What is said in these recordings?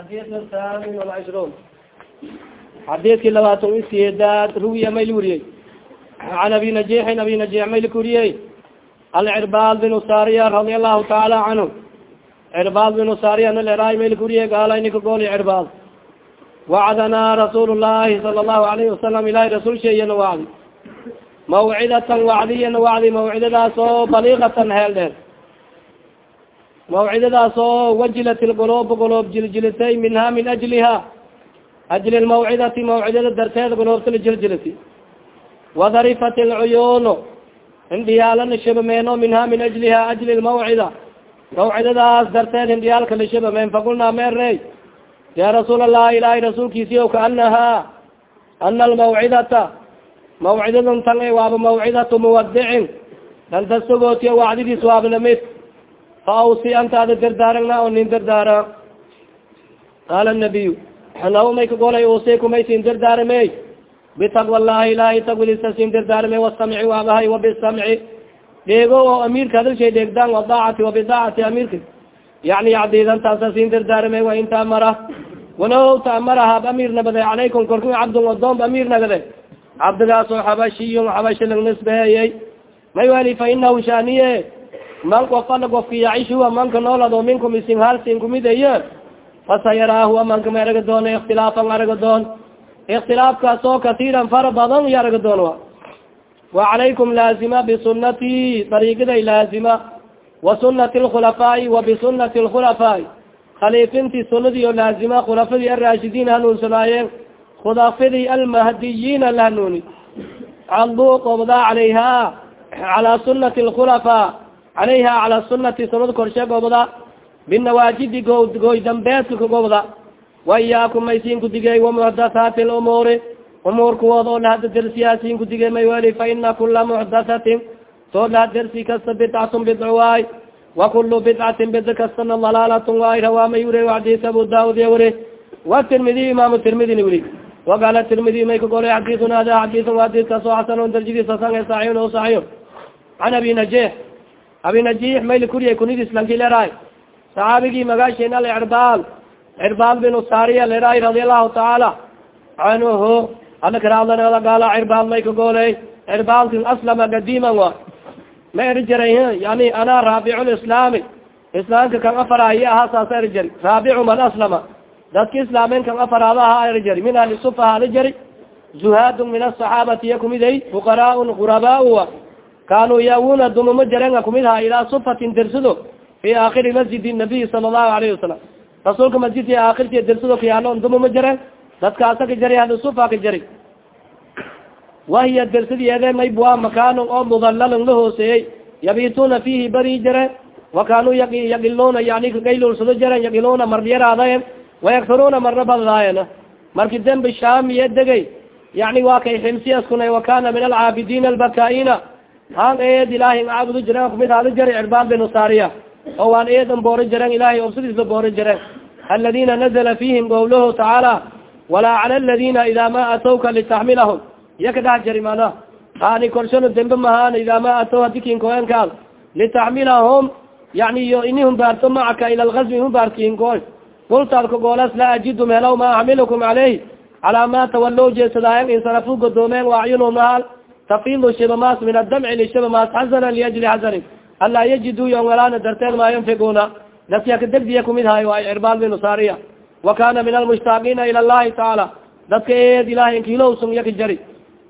xadika amin xadidkii labaatan isiedaad ruwiya may l weriyey an abi najiixin abi najiix may lakuriyey alcirbaad binu sariya radia allahu taala canhu. Cirbaad binu sariya naleraay may lakuriyey gaala ininka gooli cirbaad wacdanaa rasuul llahi sala allahu alayhi wasalam ilahay rasuulsha iyana wacdi mawcidatan wacdiyana wacdi mawcidadaasoo baliikatan heel dheer mawcidadaas oo wajilat lgoloob goloob jiljilitay minha min ajliha ajli lmawcidati mawcidada darteeda goloobta lajiljiliti wadarifat lcuyuuno hindhiyaala lashabameeno minha min ajliha ajli lmawcida mawcidadaas darteed hindhiyaalka lashabameen faqulnaa meerey ya rasuul allah ilahay rasuulkiisi o kaanaha ana almawcidata mawcidadan tan waaba mawcidatu muwadicin dantasagootiyo wacdidiis waaba la mid fa awsi antaada dardaaragna oo nin dardaara. Qaala nabiyu naw may kagolay usikumay dardaarame bitaqwa llahi ilahay tagwidisa sin dardaarame wasamci waabahay wabisamci dheego oo amiirka hadalshay dheegdaan wadaacati wabidaacati amiirka. Yani acdiidantaasa sin dardaarame wa inta amara walow taamara hab amiir nagade calaykum korku cabdun odoomba amiir nagade cabdigaas oo xabashiyun xabashi lag may wali fa inahu shaniye man ofala gofki yacishuwa manka noolado minkum isin halsin kumidaye fasayaraahu amanka ma araga doon ikhtilaafan araga doon ikhtilaafkaas oo katiiran fara badan iyo araga doon wa. Wa calaykum laazima bisunati dariigiday laazima wa sunati lkhulafaai wa bisunati lkhulafaai khaliifintii sunadiio laazima khulafadii araashidiin hanuunsanaayeen khulafadii almahdiyiina la hanuuni caduu qobdaa calayha calaa sunati lkhulafaa calayha calaa sunati sunada korshe gobda binawaajidi go gooy dambeedka kagobda waiyaakum maysiin kudigey wamuxdathaati lumuuri umuur kuwood oo lahada dersiyaasiin kudigey may weli fa ina kula muxdathatin soo laha dersi kasta bidcatun bidco waay wakulu bidcatin bidc kastana dalaalatun waay rawaamay wuri xadiis abu daud ya wuri watirmidiy imaamu tirmidini wuri waqaala tirmidi may kagolay xadiiun hada xadiiun xadiiskaas oo xasan darjidiisa san saxiixun o saxiix can abi najix abi najix mayli kuriyay kunidis lanki leraay saxaabigii magaashin alcirbaal cirbaal bin sariya leraay radi allahu tacaala canhu alakaraadlanada gaala cirbaal may kagooley cirbaalkin aslama gadiman wa. Ma eri jaray yani ana raabicu lislaami islaamka kan afarahiy ahaa saasa eri jari raabicu man aslama. Dadka islaamen kan afaraada ahaa eri jari min ahli sufa ali jari zuhaadun min asaxaabati iya kumiday fuqaraaun gurabaa kaanuu yawuna dumamo jarenga kumid ha ilaa sufatin dersado fi aakhiri masjidi nabiy sala allahu alayhi wasalam rasuulka masjidki aakhirti dersado kayaalo dumamo jaren dadkaasa ka jari ahli sufa ka jari wahiya dersadiyede maybua makaanun oo mudalalun la hooseeyey yabituna fihi bari jare wa kaanuu yaqiluna yani kagaylulsado jaren yaqiluna maryaraadayen wayakfuruna marna baddaayena marki dembi shaamiye degay yani waa kay ximsiyaskuna wakana min alcaabidina albakaina han eed ilahay caabudu jiren kumid hada jari cirbaan bin sariya oo waan eedan boori jiren ilahay obsadiisba boori jiren aladina nazla fihim qawlahu tacaala walaa cala aladina ida ma atawka litaxmilahum. Iya ka dhax jari mana hani dembe mahaan ida ma ataw hadikin koenkaad litaxmilahum yani iyo ini humbaarto macaka ila lgazwi humbaarkiinkoy kultaad kagoolas laa ajidu mehelaw ma axmilukum caleyh calaa ma tawalow jeesadaayan insarafu godoomeen waacyunum nahal tafidu shibamaas min adamci lishabamaas xasana liajli xasanin anlaa yajidu yongalaana darteed maa yanfiguna nasyaka degdiya kumid hayo ay cirbaal bin sariya wa kana min almushtaaqiina ila llahi tacaala dadka eed ilahay inkilowsun yaka jari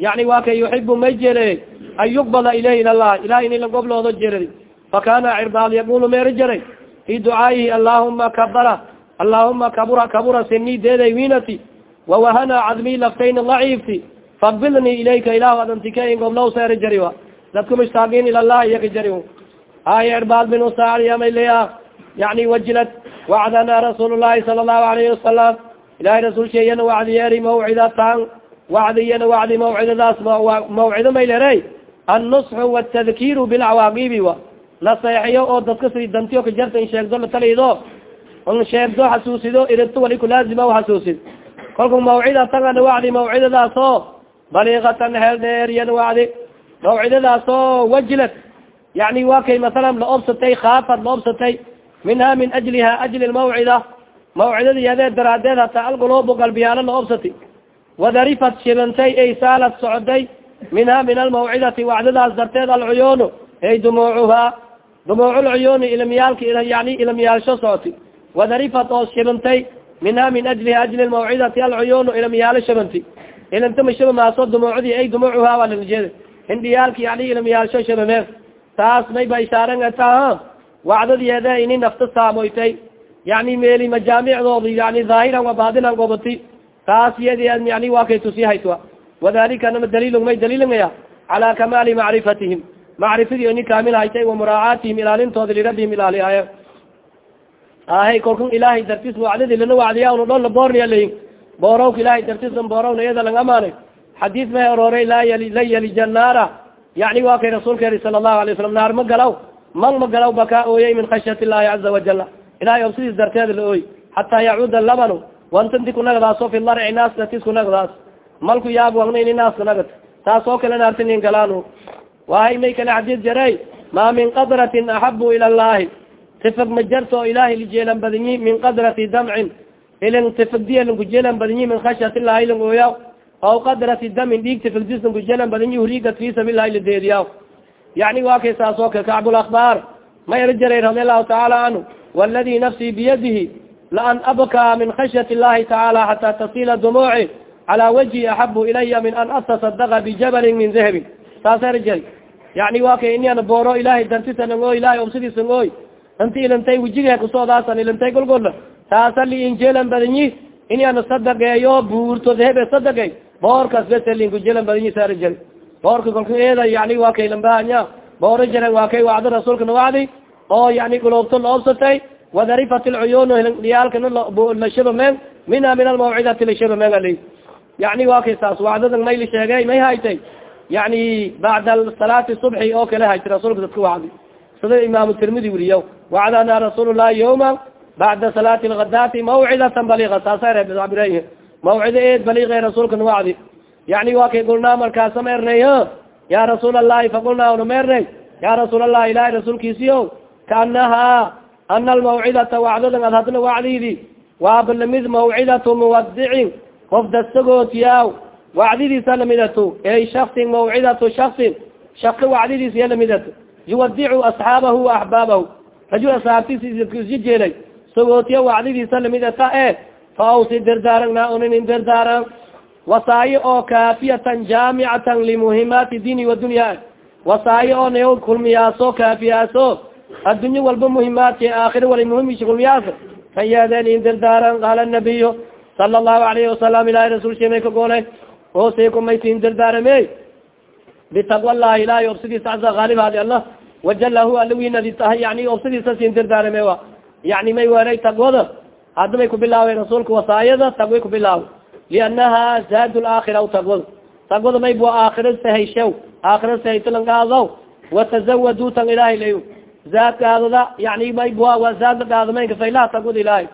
yani waa kay yuxibu may jeeley an yuqbala ilayh ila llah ilahay in ilagobloodo jeradi fakana cirbaal yaqulu meeri jaray fi ducaayihi allahuma kabara allahuma kabura kabura sini deeday winati wawahana cadmi laftayn daciifti faqbilni ilayka ilah adantike goblow seeri jari a dadku mushtaaqiin ila llahi iyaka jari ay cirbaal bin usariyamaleya yani wajilad wacdana rasuul llahi sala allahu alayhi wasalam ilahay rasuul sheeyana wacdiyeeri mawcidatan wacdiyana wacdi mawcidadaas mawcido maylere annusxu watadkiru bilcawaaqibi wa naseexiyo oo dadka si dantiyo ka jarta in sheegdo latalido n sheegdo xasuusido irito wali kulaazima xasuusid kolku mawcidatan wacdi mawcidadaas baliikatan heel dheeriyan wacdi mawcidadaas oo wajilad yani wa kay masalan laobsatay kaafad laobsatay minha min ajliha ajli lmawcida mawcidada yadee daraadeed hataa alguloobu galbiyaalo la obsati wadarifat shibantay ay saalad socday minha min almawcidati wacdadaas darteed alcuyuunu ay dumuucuhaa dumuuculcuyuuni ilmiyaalka yani ilmiyaalsho socoti wadarifat oo shibantay minha min ajlihi ajli mawcidati alcuyuunu ilmiyaalo shabanti ilintama shaba maaso dumuucdii ay dumuucuhaa waa lalajeeda hindhiyaalka yani ilmiyaalsho shabamee taas may ba ishaaran taa wacdadeeda ini nafta saamoytay yani meeli majaamicdoodi yani dhaahiran wa baadinan gobati taas yadi yani waa kay tusi haytwa wadalika nama daliil may daliilngaya cala kamaali macrifatihim macrifadii ini kaamil haytay wa muraacaatihim ilaalintooda lirabihim ilaalihaaya ahay kolkan ilaahay dartis wacdadi lana wacdiya un dhon laboorniya layin boorowka ilahay dartisan boorowna iyada lang amaanay xadiis may orooray laa yali la yalija naara yani waa kay rasuulka yari sala allahu alay wasalam naar ma galaw man ma galaw bakaa ooyay min khashyat illahi caza wajala ilahay ob sidiis darteeda la ooy xataa yacuuda labanu wantanti kunagdaaso fi larci naas datis kunagdaas malku yaab wagna ini naaska nagad taas oo kale naartinin galaan wahay may kale xadiis jaray maa min qadratin axabu ila llahi tifag ma jarto ilahay lijeelan badinyi min qadrati damcin ilin tifagdiya kujeelan badinyi min khashyat illahi ilan ooya aw qadrati damin dhiig tifagdis kujeelan badinyi hurigat fi sabilahi ladeediya yani waa kay saas oo kale kacbulakbaar ma ela jaray radi allahu tacaala canhu wladi nafsii biyadihi laan min khashyat illahi tacaala xataa tasila dumuuci calaa wajhi axabu ilaya min an atasadaqa bijabalin min dahabin saas era jari yani waa kay inian booro ilahay dartisan oy ilahay obsidiisan oy inti ilintay wijiga kusodaasan ilintay golgola taasa liinjeelan badanyi iniana sadaqeeyo buurto dahebe sadaqey boorkas beselin kujeelan badanyi saara jari boorka kolka eeda yani waa kay lambahanya booro jaren waa kay wacdo rasuulkana wacdi oo yani gulubto laobsatay wadarifat lcuyun dhiyaalkana lashabameen minha min almawcidati lashabameen ali. Yani waa kay saas wacdadan may la sheegay may haytay. Yani bacda salaati subxi oo kale haytay rasuulka dadka wacdi sida imaamu tirmidi weriya wacdana rasuul llahi bacda salaati lgadati mawcidatan baliga saasabir mawcido eed baliga rasuulkana wacdi yani waa kay gulnaa markaasa ma ernay ya rasuul allahi faqulnaa una ma ernay ya rasuul allah ilahi rasuulkiisiyo kaanaha ana almawcidata wacdadan ad hadna wacdidi waaba la mid mawcidatu muwadicin qof dasagootiyaw wacdidiisa lamidato ey shaksin mawcidatu shaksin shaka wacdidiis iya lamidato yuwadicu asxaabahu wa axbaabahu rajul asxaabtiisi jeelay sagootiya wacdidiisa lamidata e fa awsi dirdaaragna unin dirdaaran wasaayo oo kaafiyatan jaamicatan limuhimaati diini wadunya wasaayo oo na kulmiyaaso kaafiyaaso. Addunye walba muhimaadki aakhira wala muhimisi kulmiyaas kan in dirdaaran qaala nabiyu sala allahu alayhi wasalam ilahi rasul shemay ka goolay oosaykumaysin dirdaarame bitaqwa llahi ilahi obsidiisa casa haalibhaadi allah. Wajalahu alawinadi tahay yani obsidiisa sin dirdaarame wa yani may weeray taqwada hadda may kubilaaway rasuulka wasaayada taqway kubilaaw liannaha zaad laakhira taqwada taqwada may bua aakhira sahayshaw aakhira sahaytalangaadaw watazawadu tan ilahay lay zaad gaadada yani may bua waa zaad gaadamaynka faylaha taqwada ilahay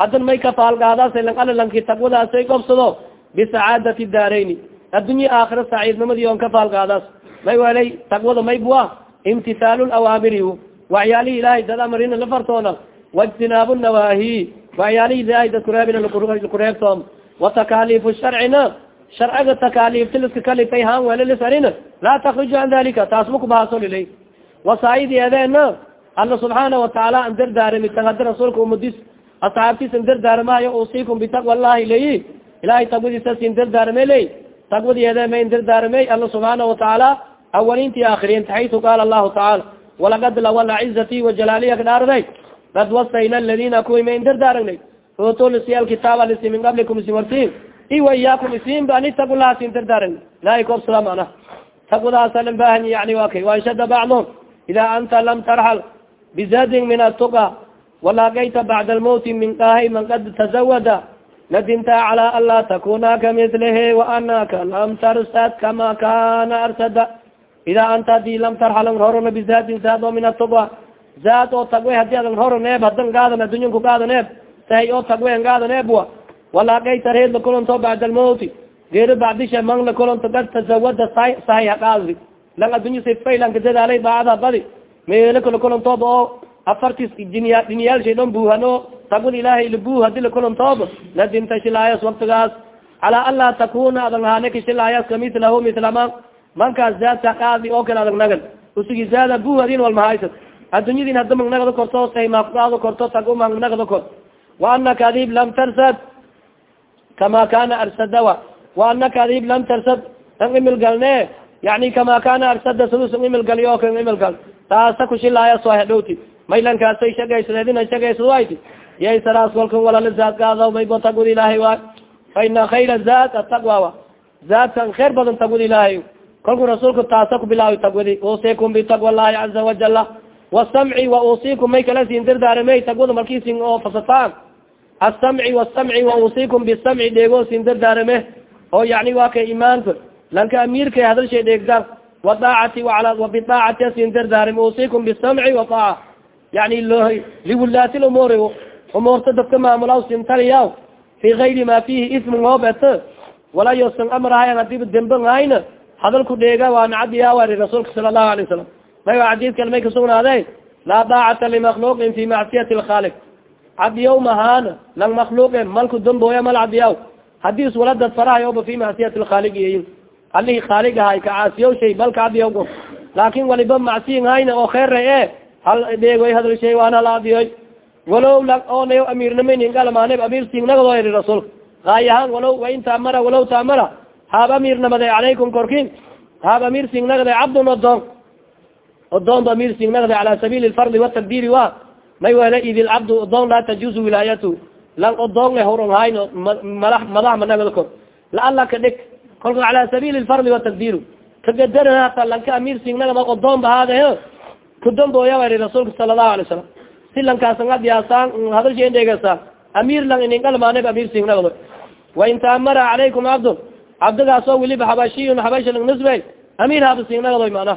haddan may kafaalgaadaasa alalanki taqwadaasay gobsado bisacaadati daarayni. Addunya aakhira saciidnimadii on kafaalgaadaas may welay taqwada may bua imtisaalu lawaamiri waxyaalihi ilahay dad amarina la waijtinaabu nawaahi waxyaalihi ilahay dad kureebina lakureebtoom watakaaliifu sharcina sharciga takaaliifta liska kalifay haan wele lisarina laa takruju can dalika taas ma kubahaaso lilay. Wasaayidi alla subxaana watacaala an dardaarami tan rasuulka umadis asxaabtiis an dardaarmahayo usiikum bitaqwa llahi leyi ilahay taqwadiisa sin dardaarme ley taqwadi ede ma in dardaarme alla subxaana watacaala awalinti aakiriinta xaytu qaala allahu tacaala walaqad lawala cizati wajalaaliya qad wasayna aladina kuwi ma in dardaaragnay ootolisi alkitaaba lisi min qablikum isi wartiin iwa iyaakum isin ba ani taqulaha sin dardaaragna ilahay koobsada mana taqwadaasa lan baahany yani wa kay waanshada bacdum ida anta lam tarxal bizadin min atuqa walaqayta bacda almawti min qahay man qad tazawada nadimta cala an laa takuna kamilihi waanaka lam tarsad kama kana arsada. Ida anta haddii lam tarxal horona bizadin zaad oo min atuqa zaad oo tagwe haddii adan horo neeb hadan gaadan addunyanku gaada neeb sahay oo tagwen gaada neebwa walaqayta reed la kulonto bacda almawti geeri bacdisha man la kulonto qad tazawada sahay haqaadi lang addunya sifaylanka dadaalay daacada badi. Meelo kala kulantooba oo afartis dinya dinyaalshay dhon buuhano. Tagwad ilaahay labu hadi lakulantoob ladinta shilaayas waktigaas calaa an laa takuna adag nahaaneka shilaayas kamilahu mitla man mankaas zaadka qaadi oo kale adag nagan usigi zaada bu hadin walmahaysa addunyadin hada magnagado korto saymaaqdaado korto tagu magnagado kor. Wa anaka adib lam tarsad kama kana arsadawa. Wa anaka adib lam tarsad an imil galne yani kama kana arsada sadus an imil gali oo ka imil gal. Taasa kushilaaya soo hedhowti maylankaasay shagaysadeedina shagaysadayti yay saraas walkan walala zaadkaado maybo tagud ilaahay waay. Fa ina khayra zaad ataqwa wa zaadkan khayr badan tagud ilaahay. Kalku rasuulka taasa ku bilaawi tagwadi usikum bitaqwa allahi caza wajala wasamci wa usikum may kala siin dardaarmey tagwada markiisin oo fasataan asamci wasamci wa usikum bisamci dheego siin dardaarame oo yani waa kay imaanka lanka amiirka hadalshay dheegdaan wadaacati wabidaacati asin dardaarame usikum bisamci waaaca yani liwulaati umuuri umuurta dadka maamulaw sintaliyaw fi gayri ma fihi ismin hoobet wala yosan amrahayan hadiba demban hayna hadalku dheega waana cadiyaawari rasuulka sala allahu alay wasalam may waa xadiid kale may kasugnaade laa daacata limakluuqin fi macsiyati lkhaaliq cadiyaw mahaana lang makluuqe malku dambooya mal cadiyaw haddii is wala dad farahay oba fi macsiyati lkhaaliq iyin alihi khaalig ahay kacaasiyaw shay balka cadiyaw laakin waliba macsiyin hayna oo kheera e hal dheegoy hadal shay waana hal cadiyoy walow la onayo amiirnimanin galmaaneb amiir siinagado iri rasuulka gaayahaan walow wain taamara walow taamara. Haab amir namade calaykum korkin haab amir singnagde cabdun odoon odoon ba amir singnagde cala sabiili lfardi watabdiri wa may wele id lcabdu odoon laa tajuzu wilaayatu lang odoon e horon hayno mada madax managda kor laala ka dhig kolka cala sabiili lfardi watabdiru kagadara hata lanka amir singnagda odoon bahaade kudambooya wari rasuulka sala allahu alay salam si lankaasan adyaasaan hadalshen dhegasaan amir lang iningalmaaneb amir singnagdo wain taamara calaykum cabdun cabdigaas oo weliba xabashiyun xabasha lang nisbey amir haba singnagadoy mana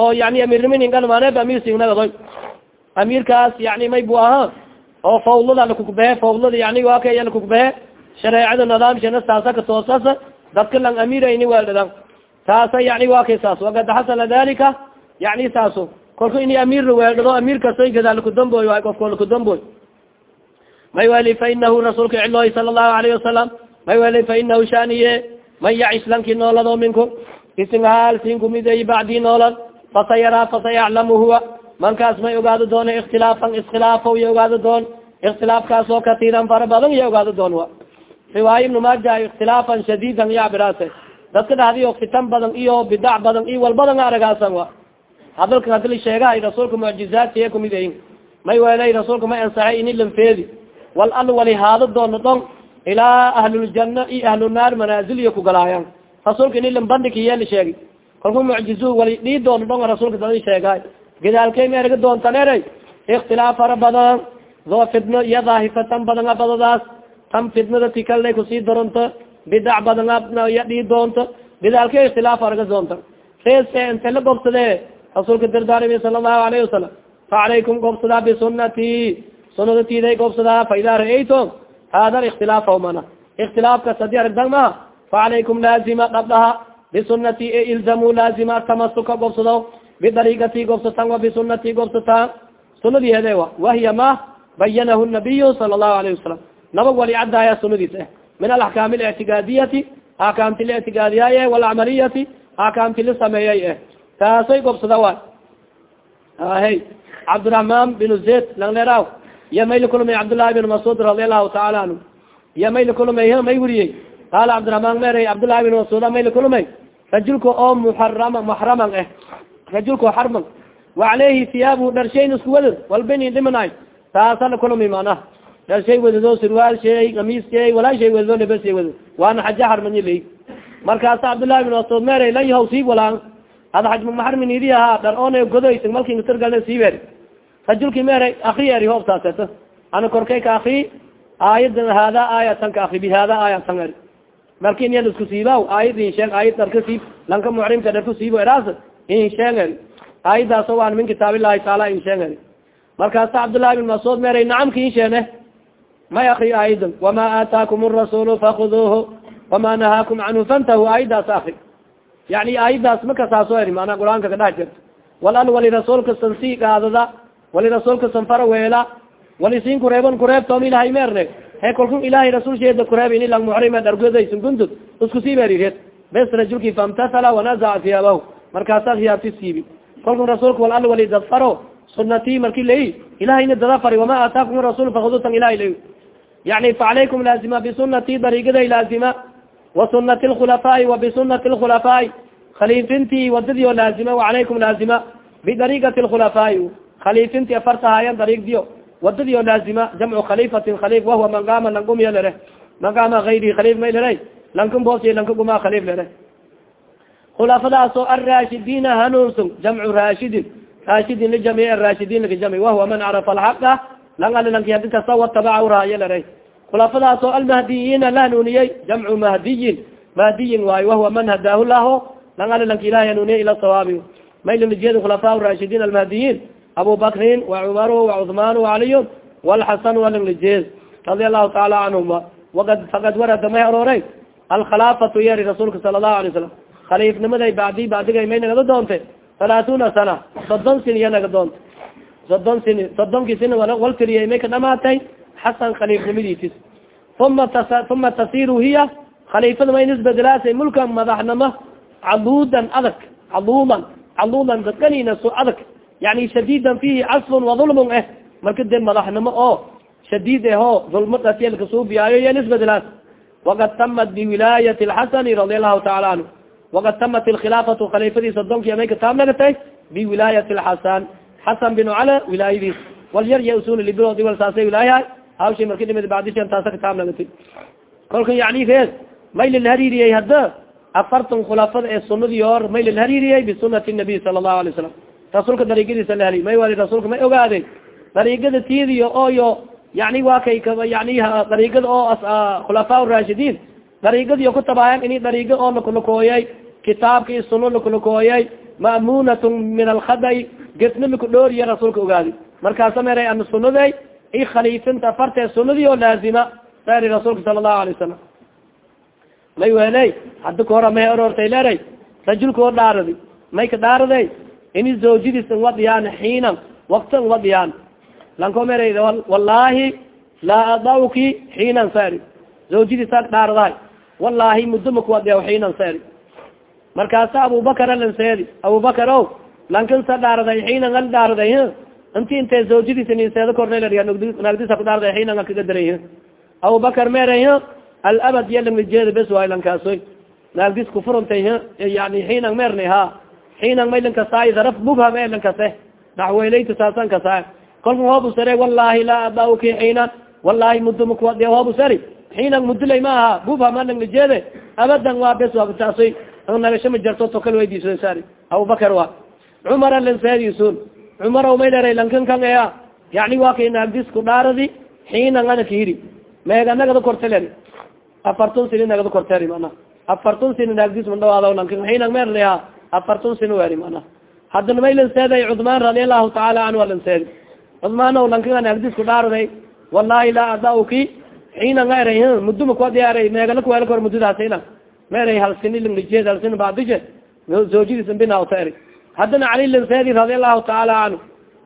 oo yani amirnimingalmaaneb amir singnagadoy amirkaas yani may bu ahaa oo fawlada lakukbehe fawlada yani waa kaya lakukbehe shareecada nidaamshana saasa ka toosasa dadka lang amirayni weldhadan taasa yani waa kay saas wakad xasala dalika yani saaso kolka ini amir weeldhado amir kasoy gadaa lakudamboy waay kofko lakudamboy may weli fa inahu rasuulka cilooy sala alayhi wasalam may weli fa inahu shaniye man yacish lanki noolado minkum isin haal sin kumiday bacdii noolad fasayaraa fasayaclamu huwa mankaas may ogaado doona ikhtilaafan iskhilaafo iyo ogaado doon ikhtilaafkaas oo katiiran fara badan iyo ogaado doon wa riwaaya ibnu maaja ikhtilaafan shadiidan iyo abiraase dadka dhahdiyo fitan badan iyo bidac badan iyo walbadan aragaasan wa hadalka hadili sheegahay rasuulka mucjizaadkiye kumidayin may welay rasuulka may ansaxay ini lanfeedi wal al wali haado doono dhon ilaa ahluljana iyo ahlunaar manaazil iyo kugalaayan rasuulka ini lambandhikiyeli sheegi kalku mucjizu wali dhii doono dhon rasuulka dadi sheegahay gadaalkay ma erga doontanere ikhtilaaf fara badan doo fidno iyo daahifatan badan abadadaas tan fidnada tikalna ku sii daronto bidac badan iya dhii doonto. Gadaalkay ikhtilaaf arga doonta. Reese inte la gobsade rasuulka dardaarimi sala allahu alayhi wasalam facalaykum gobsadaa bisunati sunadatiiday gobsadaa fa idaa ra'aytum. Hada ikhtilaaf mana ikhtilaafkas haddii aragdan maha facalaykum laazima dhabdhaha bisunati e ilzamuu laazima tamasuka gobsado bidariigati gobsatan wa bisunati gobsata sunadii hede wa wahiya ma bayanahu nabiyu sala lahu alayhi wasalam naba wali caddaaya sunadiis eh min alaxkaami alictigaadiyati axkaamti lictigaadiyaaye walacmaliyati axkaamti la sameeyay eh taasay gobsada wa. Ahe cabdiraxmaan bin zayd langleeraw iya may lakulmay cabdillaahi bin mascuud radialahu taala anhu. Iya may lakulmay may weriyey qaala cabdiraxmaan mer cabdillahi bin mascuud may lakulmay rajulka oo muarama muxraman ah eh. rajulka xarman wa caleyhi siyaabu dharshayn isku wadad walbani dhimanay. Taasala kulumi manaha dharshay wadado surwaal sheey kamiis sheey wadado libas wadad waana xaja xarmany ley markaasa cabdillahi bin masood meere lan yahaw siib walaan. Ada xaj maxarmin idi ahaa dhar oona godoysa malkin sargalna siiber rajulki meere akri eri hoobsaaseto ana korkay ka akri aayada hada aayatan ka akri bi hada aayatan eri markin yad isku siibaw aayad insheeg aayad dharka siib lanka mucrimka dharku siibo eraas insheeg aayadaaso waan min kitaab illahi taala insheeg markaasa cabdullahi bin mascuud mere nacamka insheene may akri aayadan wama aataakum rasulu fakuduuhu wama nahaakum canhu fantahu. Aayadaas akri yani aayadaas makasaaso eri mana qur'aanka kadhex jirto wal al wali rasuulka sii gaadada wali rasuulka san fara weela walisin kureebon kureebtoom ilahay meerne he kalku ilahay rasul sheeda kureeb ini lang muxrima dargudaysun gundud isku sii beerireed bes rajulki famtasala wanazaca hiyaabahu markaasaa hiyaabti siibi kalku rasuulka wal al wali dadfaro sunati marki lai ilahayna dada fari wama aataakum rasul fahudutan ilahay la yani facalaykum laazima bisunati dariigaday laazima wasunati lkhulafaai wa bisunati lkhulafaai khaliifintii wadadii oo laazima wacalaykum laazima bidariigati lkhulafaai khaliifinti afartahaayan dariigdiyo wadadii oo laazima jamcu khalifatin khaliif wahuwa man qaama langumiya lere man qaama ayrihi khaliif may lere lankan boosiy lanka guma khaliif lere khulafadaas oo hanuunsun jamcu raashidin raashidin lijamiic araashidin lakajami wahuwa man carafa alxaqa lang ali lanki hadi kasta watabaca raayo lere khulafadaas almahdiyiina la hanuuniyey jamcu mahdiyin mahdiyin waayo wahuwa man hadaahu laho lang ali lanki ilahi ila sawaabi maylnijed khulafa raashidiin almahdiyiin abu bakrin وacmar وcثman وcaliy واlxasan walanlijed radia الlahu taala canهuma وad fakad warada may aroorey alkhilaafatu yeri rasuulka sala الlahu alay salam khaliifnimaday bacdi bacdigay may nagada doonte halaatuna sana soddon sin iya naga doonte soddon sin soddonkii sin wal tiriyay may ka dhamaatay xasan khaliifnimadiitis uma uma tasiru hiya khaliifada may nisbadilaasay mulkan madaxnimo caluudan adag caluuman caluudan dadkanina so adag yani shadidan fihi casfun waulmun eh. Marka de madaxnimo oo shadid eho ulmo dasyalkasuubiyaayo iyo nisbadilaas wakad tamat biwilaayati lxasani radia allahu taala anhu. Wakad tamat ilkhilaafatu khaliifadii sodonki may kataab nagatay biwilaayati lxasan xasan bin cala wilaayadiis wal ya usul libirodi wal saasay wilaayaha hawshay marki dhimid bacdishan taasa kataab nagatay kolka yani rees may lilhariiriyey hadda afartan khulafada ee sunadii or may lilhariiriyey bisunati nabiy sala allahu alay salam rasuulka dariigadiisa laheli may wali rasuulka may ogaadeen. Dariigada tiidiyo oyo yani wa kay yani dariigada oo khulafaa raashidiin dariigadiyo ku tabaayan ini dariiga oo lakulakooyay kitaabka i suno lakulakooyay ma'munatun min alkhaday gesna lakudhooriya rasuulka ogaadi. Markaasa meray ana sunaday i khaliifinta fartee sunadii oo laazima sari rasuulka sala allahu alay wasalam may weley hadda kahora may aroortay leray rajulka oo may ka dhaaraday ini zawjadiis wadiyaan xiinan waktan wadiyaan lanko mera wallahi laa adauki xiinan sari. Zawjadiisa dhaaradahay wallahi muddo makuwadiya xiinan sari. Markaasa abubakar alanseedi abubakar o sa dhaaraday xiinan al dhaaraday inti intay zawjadiisa ninseeda kornanagdisa ku dhaaraday xiinan kaga daray abubakar meray alabad yalangajeeda bes waay lankaasoy naagdis kufurantay yani xiinan mernay ha xiinan may lankasaay daraf mubham e lankase naxweyleyta saasan kasaa kolka hoobusare wallahi laa adauki xiinan wallahi makuwadiya hoobusari xiinan mudulay ma aha mubham alangajeede abadan waa bes waabtaasoy nagasho ma jarto tokal weydiiso sari abubakar wa cumar alanseedisun cumar may dheray lankan kan ea yani waa kay naagdis ku dhaaradi xiinan ana kahiri meega nagada korteleri afartun sini nagada korteri mana afartun sini naagdis mandhawaada lankan xiinan merleha afartun sini weri mana haddana may lanseeday cudmaan radiallahu taala canhu alanseedi cudmaan o lankan naagdis ku dhaaraday wallahi laa adauki xiinan nga eray muduma kuadiyaray meegala kuwela kor mudadaasina meeray hal sini langlijeed hal sini baadije zawjadiis binawta eri haddana cali lanseedi radiallahu taala canhu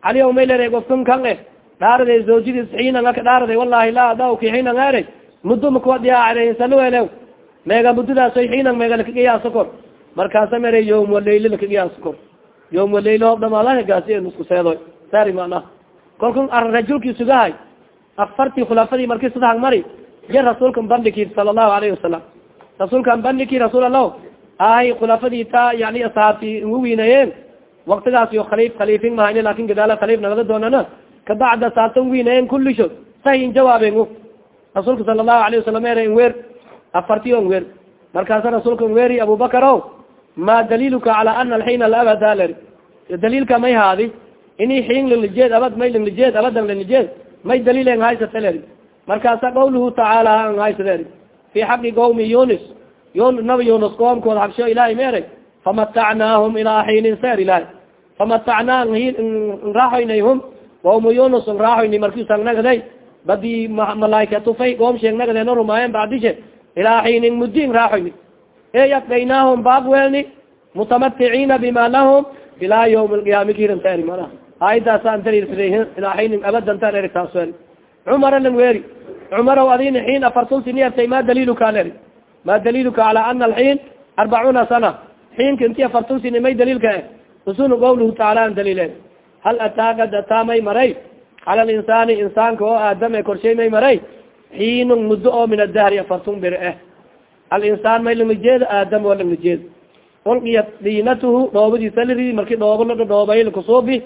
cali o may leray gofkan kan e dhaaraday zawjadiis xiinan nga ka dhaaraday wallahi laa adauki xiinan nga eray. Muduma kuadiyaarsalwelew meega mudadaasoy xiinan meegala kagiyaaso kor markaasa meray yom waleyl lakagiyaaso kor. Yom waleyl hoob dhamaadagaasi isku seedoy. Sari mana kolka rajulkii sugahay afartii khulafadii markii sadahag mari ya rasuulkan bandhiki sala allahu alayhi wasalam rasuulkan bandhiki rasuul allah ahay khulafadii ta yani ashaabtii ugu wiinayeen. Waktigaas khaliif khaliifin mahayne laakiin gadaala khaliif nagada doonana. Kabacda saatan wiinayeen kulisho sahin jawaaben rasuulka sala allahu alayhi wasalam ere nwer afarti o nwer markaasa rasuulka nweri abubakar o ma daliilka cala ana alxiina laabada ler daliilka may haadi ini xiin linlijeed abad may linlijeed abadan linlijeed may daliilen haysata leri markaasa qawluhu tacaala an haysader fi xaqi qawmi yunis yun nabi yunus qoomkooda habsho ilahay meere famatacnaahum ilaa xiinin ser ilahay famatacnaa nraaxoynayhum qawmu yunus nraaxoyni markiisang nagaday badi malaaikatufay qoom sheeg nagadeeno rumaayen ilaa xiinin mudin raaxoyni e afdaynaahum baabwelni mutamaticiina bima lahum ilaa ywm alqiyaami kirantaeri mana aayadaasaan daliilsaday ilaa xaynin abadantaan eri taas eri. Cumara lang weeri. Cumaraw adina xiin afartun siniyartay ma daliiluka leri ma daliiluka cala ana alxiin arbacuna sana. Xiinka inti afartun sini may daliilka e usunu qawluhu tacaala an daliile hal ataagad ataamay maray? Cala linsaani insaanka oo aadame korshay may maray? Xiinun muddo oo min adahri afartun bir eh alinsaan may langla jeeda aadam oo langla jeeda ulqiyat diinatuhu dhoobadiisa liridi marki dhoobo la dhadhoobay lakusuubi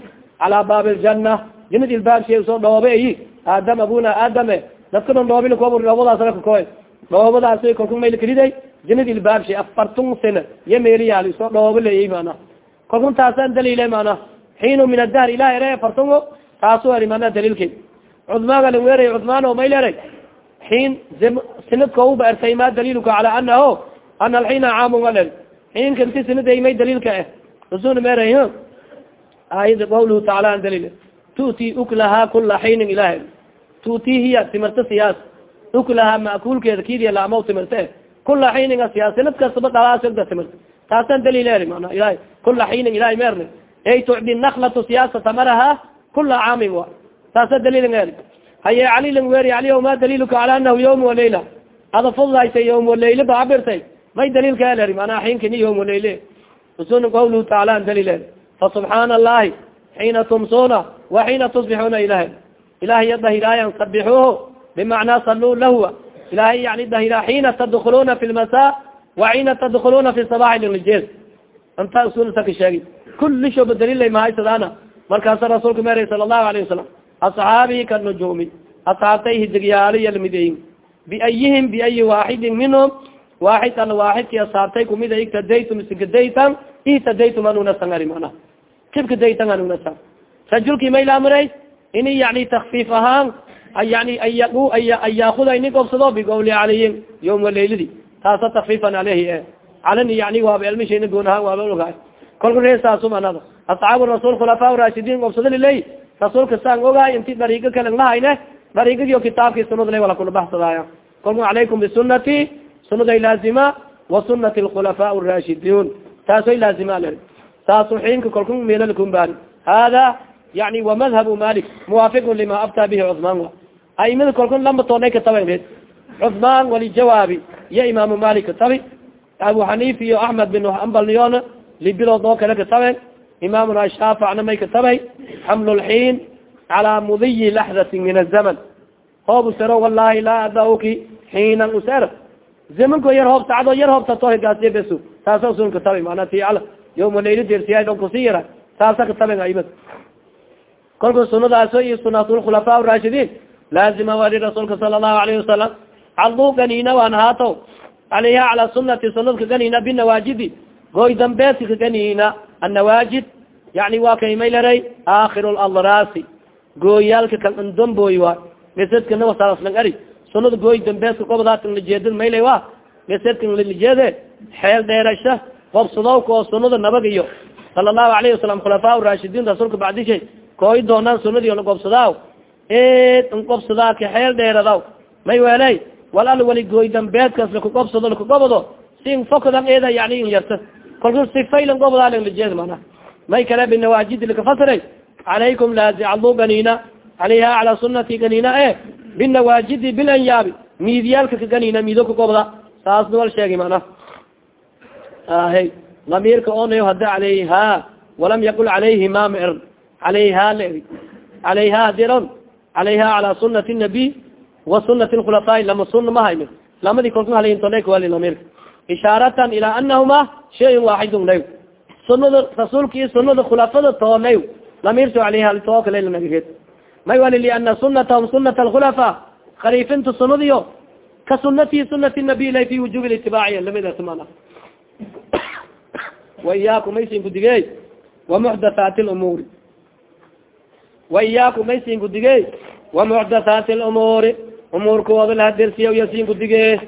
calaa baabi ljana janad ilbaabshe soo dhoobe ayi aadam abuna aadame dadka dhan dhoobi lakuab dhoobadaas lakakoy dhoobadaas kalku may lakriday janad ilbaabshe afartun sana iyo meeliyaali soo dhoobo leeyay mana kalkun taasaan mana xiinu min adahr ilah ere afartungo taasu eri mana daliilke cudmaaga lang weeray cudmaan o may leray xiin sinadkauba ertay ma daliilka cala anaho ana alxiina caamun aler xiinka inti sinaday may daliilka eh usun meeray aayada qawluhu taala an daliil tu'ti uklaha kula xiinin ilaah tu'ti hiya timirta siyaas uklaha ma'kuulkeeda kidiya laamaw timirta e kula xiininga siyaas sinad kastaba dhalaasogda timirta taasan daliil eri mana ilahay kula xiinin ilahay meerne ey tucdi naklatu siyaasa tamaraha kula caamin wa taasa daliilin eri haye cali lang weeri cali ma daliilka cala anahu yawm walayla ada fudlaysay yawm walayla ba cabirtay may daliilka eleri manaa xiinkini yawm walayle usun qawluhu taala an daliil eri fasubxaana allahi xiina tumsuna wa xiina tusbixuna ilahay ilahay ya dahiraayan sabixuuhu bimacnaa saluu lahwa ilahay yani dahira xiina tadkuluna fi lmasa wa xiina tadkuluna fi sabaxi lilijeed anta usulsaka sheegi kulli shoba daliillay mahaysadaana markaasa rasuulka meeray sala allahu alayh wasalam asxaabii kanujumi asxaabtay hidigyaalo yalmideyin biayihim biayi waaxidin minhum waaxid al waaxidki asxaabtay kumida igtadaytum isikadaytan ihtadaytum anunasan ari mana kibkadaytan anunasan rajulki may laamray ini yani takfiif ahaan yani an yaakuda ini gobsado bigowli caliyin yawma layladi taasa takfiifan aleyhi e calani yani waaba elmishayna goon ahaan waaba ogaay kolka reesaasu manada asxaabu rasuul khulafaa raashidiin gobsado liley rasuulka saan ogaay inti dariigo kale lahayne dariigadiio kitaabkii sunadla wala kula baxsadaaya. Kolka calaykum bisunati sunaday laazima wa sunati lkhulafaa raashidiin taasoy laazima l saasu xiinka kolka meelalakumbaari hada yani wamadhabu malik muwaafiqun lima abtaa bihi cusmaan. Wa aimada kolka lamba toonay kataben cusmaan walijawaabi iyo imaamu malik katabi abu xaniif iyo axmed bin ambal niyon libilood oo kale kataben imaamuna shaaficna may katabay xaml lxiin calaa mudiyi laxdati min azaman hoob usero wallahi laa adauki xiinan user zamanko yar hoob tacdo yar hoobtatogaasiy bes taasa usun katabay mana ti al layla dersiya on kusi yara taasa kataben aimad kolka sunadaaso iyo sunatulkhulafaa raashidiin laazima wali rasuulka sala allahu alayhi wasalam calduu ganina waan haato alayha calaa sunati sunadka ganina binawaajidi goy dambeedka ka annawaajid yani waa kay may laray aakir ladraasi gooyaalka kan ndamboy wa mesedkana wasaaslang ari sunada gooy dambeedka gobdaatan lajeedad maylay wa mesedkan lalijeede xeel dheerasha qobsadowka oo sunada nabag iyo sala allahu alayhi wasalam khulafaa raashidiin rasuulka bacdishay kooy doonaan sunadii lagobsadaaw ed ngobsadaa ka xeel dheeradaw may weley wal al gooy dambeedkaas lakugobsado lakugobado sin fokadan eeda yani in yarta kolka sifaylan gobodaalan lajeed mana may kale binawaajidi lakafasiray calaykum laazicaluu ganina calayha calaa sunati ganina e binawaajidi bilanyaabi miidyaalka ka ganina miido ka gobda saasna wal sheegi mana ahe lamiirka onayo hada calayha walam yaqul calayhima ma er calayha la eri calayha hadiron calayha calaa sunati nabiy wa sunati khulafaai lama suna ma hayno lamadii kolka halintolewali lamirka ishaaratan ilaa anahuma shayin waaxidun lay sunada rasuulka iyo sunada khulafada toolay lamirto alayha too kale lanagreed may wali liana sunatahum sunat alkhulafa khaliifinta sunadiyo ka sunati sunati nabiy lay fi wujubi litibaaciy la mid mana waiyaakum maysin kudigey wamuxdathaati lumuuri waiyaakum maysin kudigey wamuxdathaati lumuuri umuurkooda lahadersiya yasin kudige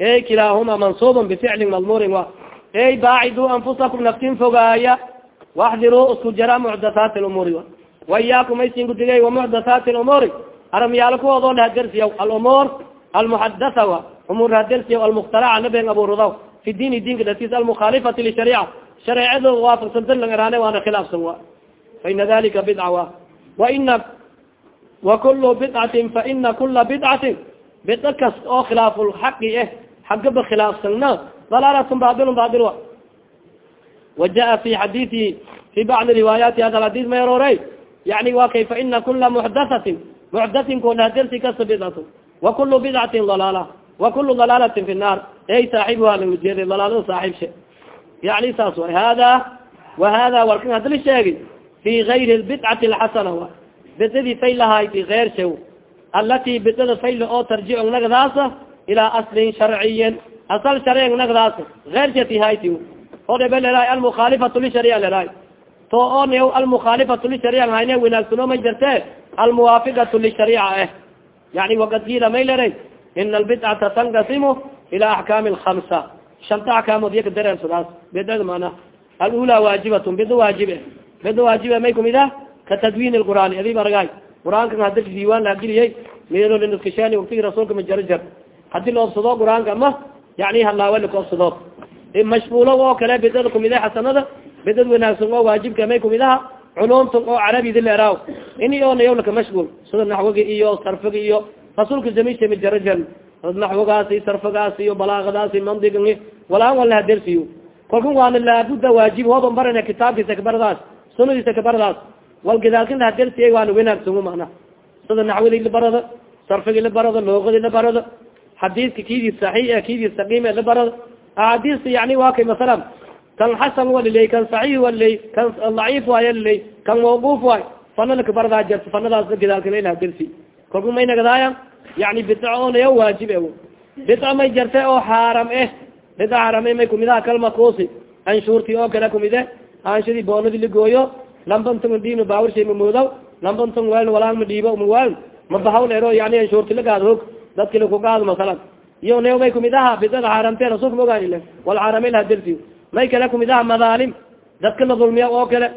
ey kilaahuma mansuubun bificlin madmuurin wa. Ey baaciduu anfusakum naftin fogaaya waxdiruu isku jara muxdathaati lumuuri wa. Waiyaakum maysin kudigey wamuxdathaati lumuuri aramyaalo kuwoodoo lahadersiya alumuur almuxadatha wa. Umuur hadersiya almukhtaraca naben aburudaw fi diini diinka datis almukhaalifati lishariica shareecada waafaqsanta lang eraane waana khilaafsan wa. Faina dalika bidca wa. Waina wakulu bidcatin faina kula bidcatin bidco kas oo khilaafulxaqi eh. xagaba khilaafsanna dalaalatun bailun bail wa jaa fi xadiii fi bacdi riwaayaati hada xadis ma aroorey yani wa kay faina kula muxdathatin muxdathin kodhadersi kasta bidcatu wakulu bidcatin dalaala wakulu dalaalatin fi naar ey saaxibuha lang ujeeday dalaalada saaxibshe yani saas way hada wa hada warkan hadli sheegi fi gayri bidcati alxasana wa bidadii faylahayti eyr shaw alati bidada fayla oo tarjic nagdaasa ilaa aslin sharciyin asal sharcig nagdaas eyrshati hayti o dhebe leraay almukhaalifatu lisharia leraay to on almukhaalifatu lisharia hayne wanaagsano may jarte almuwaafiqatu lishariica eh yani wakad kiila may leray ina albidcata tankasimu ila axkaami alkamsa shanta axkaamood iya kadareersadaas bidada mana alula waajibatun bida waajibe bida waajibe may kumid ah ka tadwiin lqur'aan adib argaay qur'aankan hada diiwaan lageliyey meelolinaskashani waktigi rasuulka majarajar haddii la obsado qur'aanka ama yani halaawe lakaobsado mashmuulo oo kale bidada kumid a xasanada bidad wanaagsan oo waajibka may kumid aha culumtan oo carabidi leeraaw. Ini onayaw laka mashguul sida naxwiga iyo sarfiga iyo rasuulka zamisha majarajar naxwigaasi sarfigaasi iyo balaagadaasi mandiga walaan wala hadersiyo kalkan waana laabuda waajib hooban barana kitaabkiisa kabaradaas sunadiisa kabaradaas. Wal gadaalkan hadersiya waana wanaagsangu mana sida naxwidi labarada sarfigi labarada loogadi labarada xadiiska kidii saxiix kidii saqiim labarada axaadiista yani waa kay masalan kan xasan waliley kan saxiix waliley kan daciif waaya liley kan mawquuf waay fanana kabaradaa jarta fanadaas gadaalkan hadersi kalku may nagadaaya yani bidco onaya waajib e bidco may jarte oo xaaram eh bidco xaaram may kumidaha kalmakuusi anshuurti oo kale kumide aanshadii boonadi ligooyo lambantung dhiino baawarshay mamoodaw lambantung wel walaan ma dhiibo mawal mabahaw leero yani anshuurti lagaad hog dadki lakugaado masalan. Iyo ne may kumid aha bidada xaaramte rasulka ma ogaanile. Wal xaaramay lahadersiyo may kale kumid aha madaalim dadka la dulmiya oo kale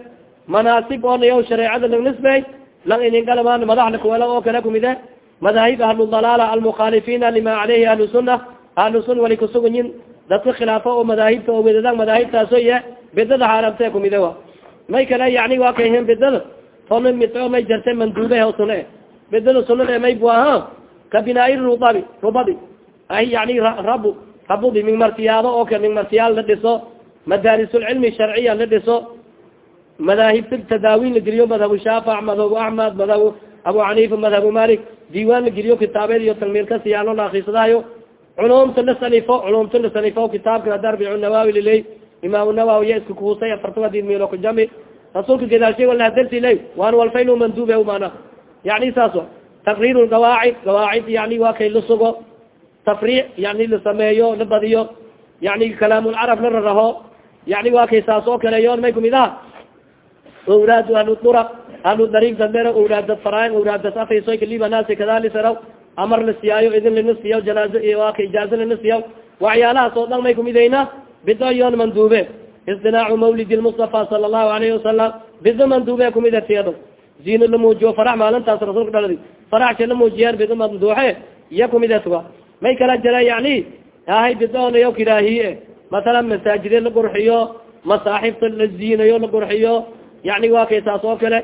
manaasib oo nayaw shareecada langnisbey lang iningalabaan madaxla oo kale kumide madaahib ahludalaala almukhaalifina lima caleyhi ahlu sunna ahlu sunna wali kusuganyin dadka khilaafo oo madaahibta oo wedadaan madaahibtaaso iya bidada xaaramte kumide wa. May kale yani waa kayhen bidada tona mid may jarte manduube o sune bidada sunade may bu aha ka binaayi rubabi rubadi ay yani rabu rabudi ming martiyaado oo kale ming martiyaal la dhiso madaarisulcilmi sharciya la dhiso madaahibta tadaawin la geliyo madhabu shaafic madhabu axmed madhabu abu xanifa madhabu malik diiwaan la geliyo kitaabeed iyo talmiirka siyaano la akrisadaayo culumta la sanifo culumta la sanifo kitaabka darbicu nawawi liley imaam nawawi ya iska kuhusay afartan adid milo kujami rasuulka gadaashay walahadarsi ley waan walfayno mandube mana yani saas taqriir gawaacid gawaacid yani waa kay la sugo. Tafriic yani la sameeyo la badiyo. Yani kalaamulcarab la raraho yani waa kay saas oo kale yoon may kumid aha awlaad ahlu duraq ahlu dariig dadero awlaadad faraain awlaadad afrisoy kalibanaasi kadalisaraw amar la siyaayo idin lana siyaw janaazo waa ka ijaazo lana siyaw. Waxyaalahaas oo dhan may kumidayna bido yoon manduube. Istinaacu mawlidi lmustafa sala allahu alayhi wasalam bido manduube zino la muujiyo farax maalintaas rasuulka dhaladi faraxsha la muujiyaan bido mamduuxe iya kumidetwa may kala jira yani ahay bidonayo kiraahiye masalan masaajide la qurxiyo masaaxibta la ziinayo la qurxiyo yani wa kay saas oo kale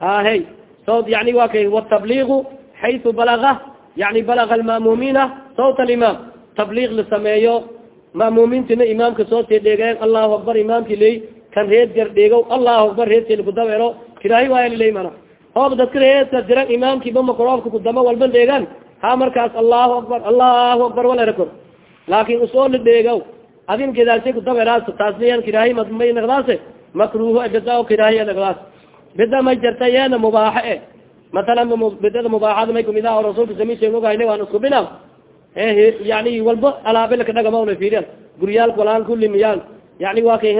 ahey so yani wa kay watabliigu xaytu balaga yani balaga alma'muumiina sawt alimaam tabliiq la sameeyo ma'muumiintina imaamka soo tee dheegeen allahu akbar imaamki ley kan reed gar dheegow allahu akbar reedkeli kudabeero kiraahi waaya liley mana hoob dadka reedka diran imaamkiiba makroobka kudama walba dheegaan ha markaas allahu akbar allahu akbar walerako laakin u soo la dheegow adin gedaashay kudabeeraas taasniyan kiraahi may nagdaase makruuho bida o kiraahiya nagdaas bida may jarta yeena mubaaxe e masalan bidada mubaaxada may kumid ah oo rasuulka samisha ogayna waan isku bina yani walba alaabilka dhagama fiiriyan guryaalka walaan kuli miyaal yani waa kay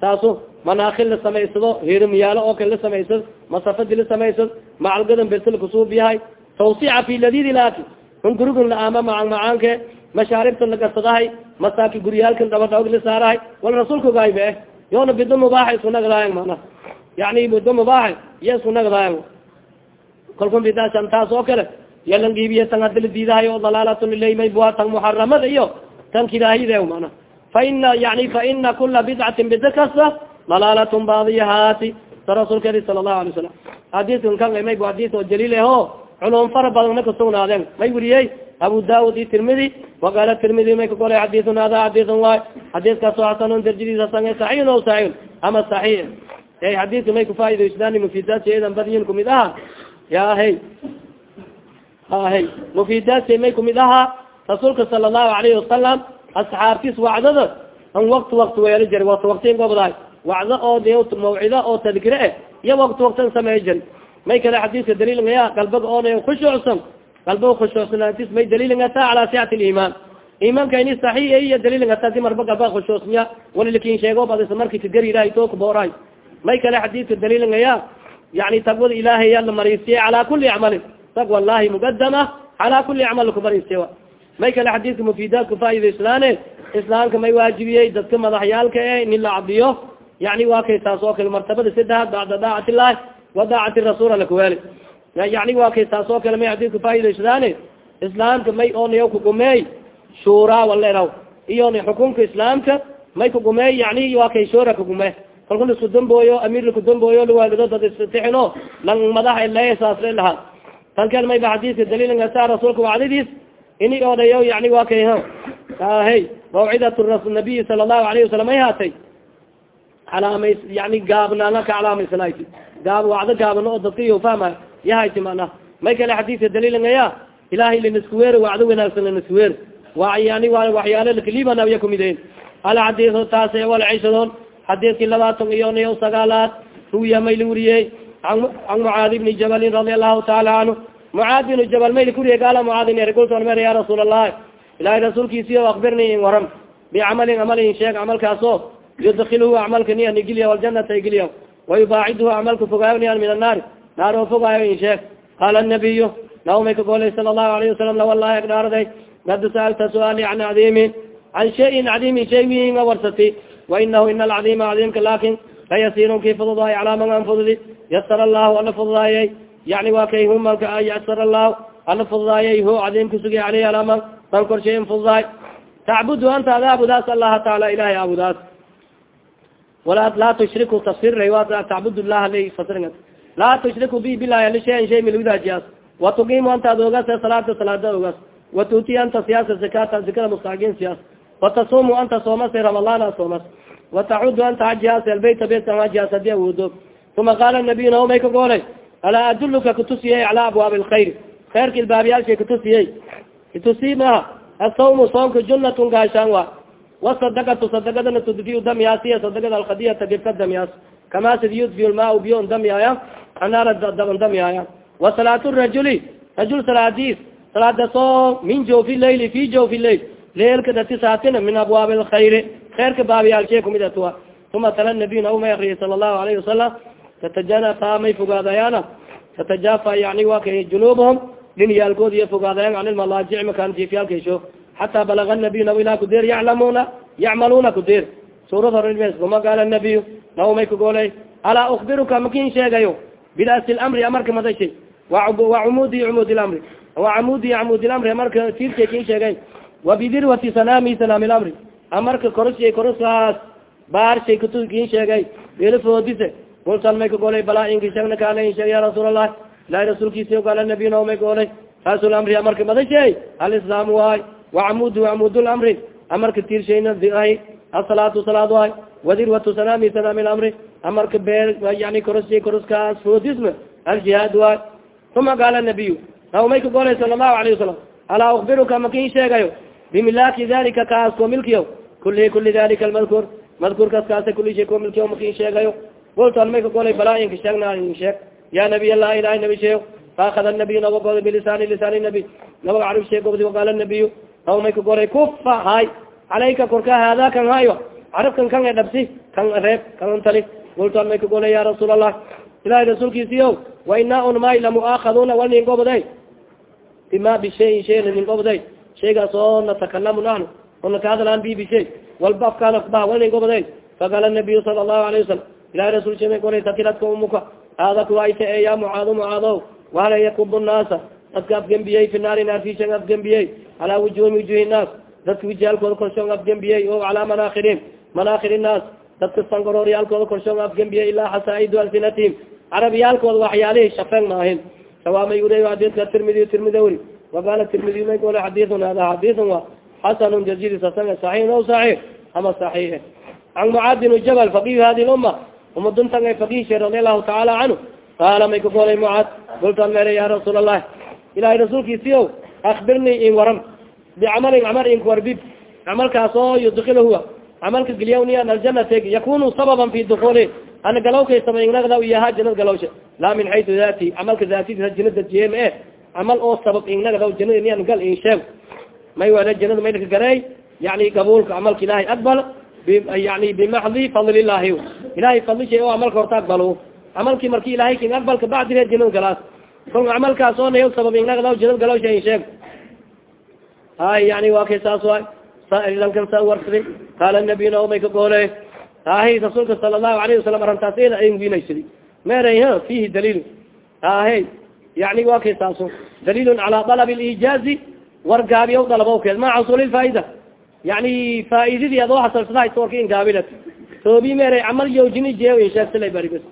taaso manaakil la samaysado heerimiyaalo oo kale la samaysad masafadi la samaysad macalgadan bersil kusuub yahay tawsica fi ladidi laaki hun gurigun la'aama macan macaanke mashaaribta lagasadahay masaaki guryaalkan dhabadhawg la saarahay wal rasuulka ogaay be yoona bido mubaaxa isku nagdaayan mana yani bido mubaaxa iyo isku nagdaayan kalkun bidaasan taas oo kale yalan giibiya tan haddi la diidahay o dalaalatun ilaymay bua tan muxaramada iyo tan kiraahiyade mana. Fa ina yani fa ina kula bidcatin bida dalaalatun baadiyahaati sa rasuulka sala allahu alay wasalam xadiiskan kan may bu xadiis oo jaliil aho culum fara badan na kasugnaadeen may weriyey abu daud iyo tirmidi waqaala tirmidi may kagolay xadiiun hada xadiiun waay xadiiskaasoo xasanun darjadiisa san saxiixun o saxiixun ama saxiix e xadiiska may kufaa'idaysnaan mufidaat eedan badiyin kumid aha ya hey hay mufidaadka may kumid aha rasuulka sala allahu alayhi wasalam asxaabtis wacdada an wakti wakti weelo jari wakti waktin gobdahay wacdo oo de mawcido oo tadkire eh iyo wakti waktan sameey jari may kale xadiiska daliilngaya qalbaga oona khushuucsan qalbaga khushuucsanaantis may daliilngata cala sixat liimaan imaanka ini saxiix iyo daliilngata si marba galbaga khushuucsanya walilikin sheego badisa marki kagari ilahay to kaboorahay may kale xadiiska daliilngaya yani tagwada ilaahay ya la mariisiye cala kuli acmalin taqwa allahi mugadama cala kuli acmal kumarisiye may kale xadiiska mufidaad kufaa'idaysnaane islaamka may waajibiyey dadka madaxyaalka e nin la cadiyo yani waa kay taas oo kale martabada saddexaad bacda daacati illahi wa daacati rasuul alakuweli yani waa kay taas oo kale may xadiis kufaa'idaysnaane islaamka may onayo kugumeey shura waleraw iyo xukunka islaamka may kugumeey yani waa kay shura kugume kalku la isku dambooyo amiir laku dambooyo lawaalido dad istixino lang madax le saasle lahaa tan kale may ba xadiiska daliilngasa rasuulka wacdidiis ini odayo yani waa kay hey mawcidat nabiyi sala allahu alayhi wasalam ay haatay calaamay yani gaabnaana ka calaamaysanayt gaab wacdo gaabano oo dadka iyo fahmay yahayti mana may kale xadiiska daliilngaya ilahay liniskuweer wacdo wanaagsan liniskuweer wa yani wa waxyaalo lakaliibanawiya kumideyn alxadiiso taas wal cishadoon xadiiskii labaatan iyo niyo sagaalaad ruwiya may la weriyey an mucaadi bni jabalin radi allahu taala canhu mucaad binu jabal mayli kuriye gaala mucaadin kulton mer ya rasuul allahi ilahay rasuulkiisiyo akbirni in waram. Bicamalin camalin sheeg camalkaaso yudkilhu acmalka niya nigiliya aljanata igiliya wayubaacidhu acmalka fogaayo niyan min annaari naar oo fogaayo in sheeg qaala nabiyu naw may ka golay sala allahu alayhi wasalam la wallahi agdhaaraday kad saalta su'aali can cadiimin can shayin cadiimin shay wiinga warsati wainahu ina alcadiima cadiimka laakin layasirun kii fududahay calaa man an fududi yasar allahu ala fududaayay yani waa kay humanka yasar allahu ala fududaayay ho cadiimka sugay aleyh alaman man korshay in fududaay tacbudu anta abudaas allaha taala ilahay abudaas wala laa tushriku tafsir tacbud laha la fasir laa tushriku bi bilahi ali shayan shay milwidaajiyaas watuqimu anta ad ogaas salaada salaada ogaas watuuti anta siyaasa zakata zakada mustaagiin siyaas watasuumu anta soomase ramadaana soomas watacudu anta hajihaas albayta beytkan hajihaas haddii awoodo uma qaala nabiy naomay ka goolay alaa aduluka kutusiyey calaa abwaabi lkhayr khayrka ilbaabiyaalshay kutusiyey itusi maha asawmu soomka junatun gaashaan wa wasadakatu sadakadana tudfiu damyaasiya sadakada alkhadiyata gibka damyaas kama sid yudfi lmaa biyon damyaaya anaara daban damyaaya wa salaatu rajuli rajul salaadiis salaadasoo min jawfi layli fi jawfi layl leelka datisaatina min abwaabi lkhayri khayrka baabiyaalshe kumid atuwa uma tala nabiy na uma akriyay sala allahu alayhi wasalam tatajanafa may fogaadayaana tatajafa yani wa kay junuubahum dhinyaalkood iyo fogaadayan can ilmalaajic makaan xataa balaga nabiy naw ilaa kudeer yaclamuna yacmaluna kudeer suurad hore uma qaala nabiy naw may kagooley alaa ukbiruka makin sheegayo birasi lamri amarka madashay cumud lamri wa camudi camud lamri amarka tiirshay kin sheegay wa bidirwati sanaami sanaami lamri amarka koroshay koroskaas baarshay kutu kin sheegay ilafoodise kultan may kagolay balaa inkishagna kaala in sheeg ya rasuul allah ilahi rasuulkiisi gaala nabiy naw may goolay rasul amri amarka madashay alislaam waay wacamud camud lamri amarka tiirshayna diahy asalaatu salaad waay wadirwatu sanaami sanaami lamri amarka bee yani koroshay koroskaas foodisma aljihaad waay uma qaala nabiy naw may kagolay sala allahu alayhi wasalam alaa ukbiruka makin sheegayo bimilaaki dalika kaas ko milkiyo kuli kuli dalika almadkur madkurkaas kaasa kuli shay ko milkiyo makin sheegayo kultan may kagolay balaa inka sheegna sheeg ya nabiy allah ilahay nabi sheeg faakada nabiy naga goday bilisaani lisaani nabi nabaga carib sheeg gobdi waqaala nabiyu naw may kagolay kufa hay calayka korka hada kan hayo carabkan kan dhabsi kan reeb kan tali kultan may kagolay ya rasuul allah ilahay rasuulkiisiyo wa inaa un may lamuaakaduna wal nin goboday bima bishayin shay nin goboday shaygaas oo natakalamu nahnu ona kahadlaan bi bishay walba afkaana kubaha wal nin goboday faqaala nabiyu sala allahu alayhi wasalam ilahi rasul shema golay takiladka umuka haada kuwaayta e ya mucaado mucaado wahala yakubu naasa dadka afgembiyey fi naari naarfishan afgembiyey calaa wujuhi wujuhi naas. Dadka wijaalkooda korshoon afgembiyey o calaa manaakirin manaakhir naas. Dadka sangarooryaalkooda korshoon afgembiya ilaa xasaidu alsinatihim carabiyaalkooda waxyaalihi shafeen maahin sawaamay ure adidka tirmidi tirmidi wri waqala tirmidi may gole xadiun hada xadiun wa xasanun jazidis hasan saxiixun aw saxiix? Ama saxiix. Can mucaad jabal faqiih hadi lumma. Umaduntan ay faqiihshe radi allahu tacaala canhu qaala may ka golay mucaad? Gultan mere ya rasuul allahi ilahay rasuulkiisiyo akbirnii in waram. Bicamalin camal inkwarbib camalkaas oo yudkil huwa camalka geliya aljanat yakunu sababan fi dukuli ana galawkay samaynagda iyaha janad galawsha laa min xaytu dati camalka daatidisa janada jiem e camal oo sabab ingnagda janada gal in sheeg may wele janada maylka garey yani qabuulka camalka ilahay aqbal. Yani bimaxdi fadlilahi ilahay fadlisha oo camalka horta aqbalo camalki marki ilahay kin aqbalka bacdire janada galaas kol camalkaas oo nayo sabab ingnagda janad galawsha in sheeg hay yani waa kay saas waay lankan sa warsadi qaala nabiyna omay ka goole. Ahi rasuulka sala allahu alayhi wasalam arintaas eda meeray ha fihi daliil. Ahe yani waa kay saaso daliilun calaa dalab lijaazi wargaabiya dalabowkeed ma xasuli lfaa'ida yani faaidadii adoo hasalsadahays warka in gaabilat toobi meeray camal yojini jee in sheegtala bari bas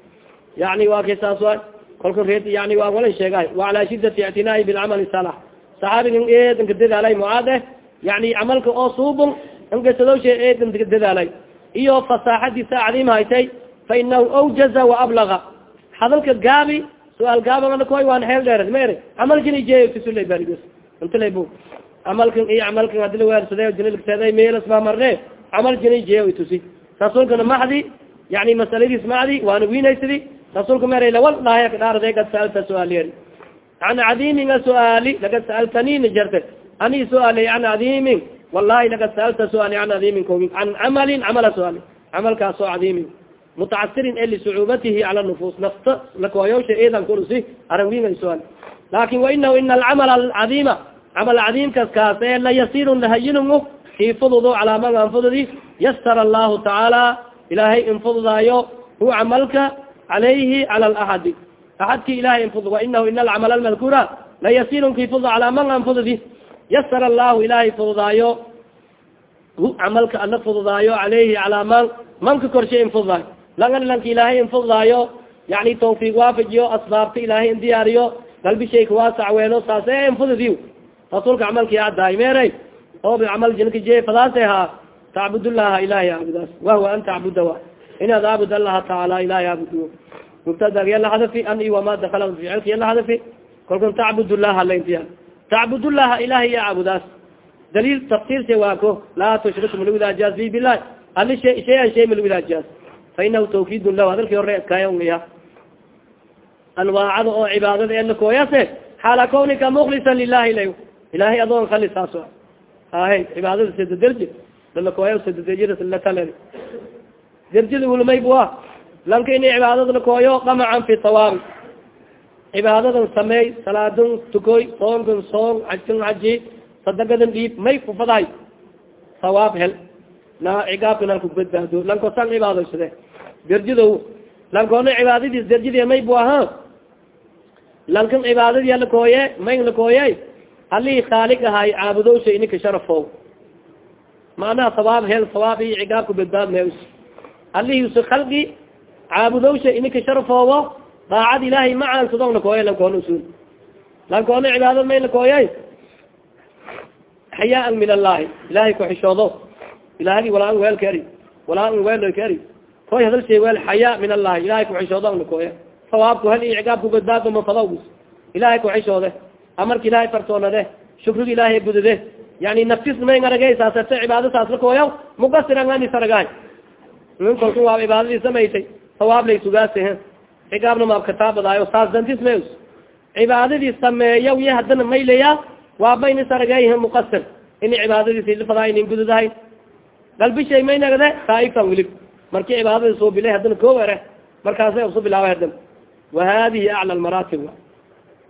yani waa kay saas waay kolka reed yani waa walan sheegahay wa calaa shidati ictinaa'i bilcamali salax saxaabigan eed inka dadaalay mucaad eh yani camalka oo suubun inkasadowshe eed inka dadaalay. Iyo fasaaxadiisa acdiim haytay fa inahu awjaza waablaga hadalka gaabi su'aal gaabanakoy waan xeel dheer. Mer camalkini jeey kasula barigos intala bu camalkan iyo camalkan haddii laweersade jinilkseeday meelas baa marne camal jini jeey tusi. Rasuulkana maxdi yani masaladiis macdi waana winaysadi rasuulka mer lawal dhahay kadhaarade kad saalta su'aal yeri an cadiimin a su'aali lagad saaltanina jarte ani su'aali an cadiimin wallahi lagad saalta su'aali an cadiimin ko an camalin camala su'aali. Camalkaas oo cadiimin mutacasirin e lisucuubatihi cala nufus nafta lakooyawsha eedan kulusi aran winga su'aal laakin wainahu ina alcamal alcadiima camal cadiimkas ee la yasirun lahayinungu kii fududo calaa man an fududi yasara allahu tacaala ilaahay infududaayo hu camalka calayhi cala alaxadi axadki ilahay infudud wainahu ina alcamal almadkuura la yasirun kii fudud calaa man an fududi yasara allahu ilahay fududaayo hu camalka ana fududaayo calayhi calaa man manka korshe infududaayo langan lanka ilaahay infududaayo yani tawfiiq waafajiyo asbaabta ilaahay indiyaariyo galbi shayka waasac weelo saas e infududi rasuulka camalkii addahay meeray oob camal jinka je fadaase haa tacbud llaha ilahay aabudaas wahwa an tacbuda wa inaad aabud allaha tacaala ilahay aabudu mubtadag yala hadafi an i wama dakala ficilka yala hadafi kolkan tacbud llaha laintiya tacbud llaha ilahay ya caabudaas daliil tafsirse waa ko laa tushrik malwidaajaas bi bilahi ali shay shayan shay malwidaajaas fa inahu tawkiidun lah hadalkii hore adkaaya anwaacada oo cibaadada ee lakooyase xaala kawnika muklisan lilahi la ilahay adoon kali saas ahe cibaadada sada derji lalakooya sada derjilakale derjida ulmaybua lanka ini cibaadada lakooyo damacan fi sawaabi cibaadadan sameey salaadun tukoy soonkan soon xajkan xaji sadagadan dhiib may kufadahay sawaab hel. Na cigaabka lanku badbaado. Lanko san cibaadaysade derjida lankoona cibaadadiis derjidi maybu aha lankan cibaadadii lakooye may lakooye halii khaalig ahay caabudowsha ininka sharafo. Macnaha sawaab hel sawaab iyo cigaabka badbaad me alihiisa khalqi caabudowsha ininka sharafoowo daacad ilaahay ma caansado lakooye lankoona usul lankoona cibaadad may lakooye xayaan min allahi ilahay kuxishoodo ilahay walaa an weel ka eri walaa eri koy hadal shay weel xayaa min allahi ilahay kuxishoodo lakooye sawaabku hal iyo cigaabku badbaado mafadaws ilahay kuxishoode amarka ilahay farsoonade shukriga ilaahay gudade. Yani naftis may arage saasate cibaado saas lakooya mukasirangaanisaragaay nin kolka waa cibaadadii samaysay sawaab lay sugaase cigaabna maabkataabadaayo saas dantis may cibaadadii sameeya iyo hadana mayleya waa maynisaragey mukasir ini cibaadadiis lifadaay inin gududahay galbishay may saaifan wilib marki cibaadadii soo bilay hadana ko ere markaasay usu bilaaba hadam wa hadihi acla lmaraatib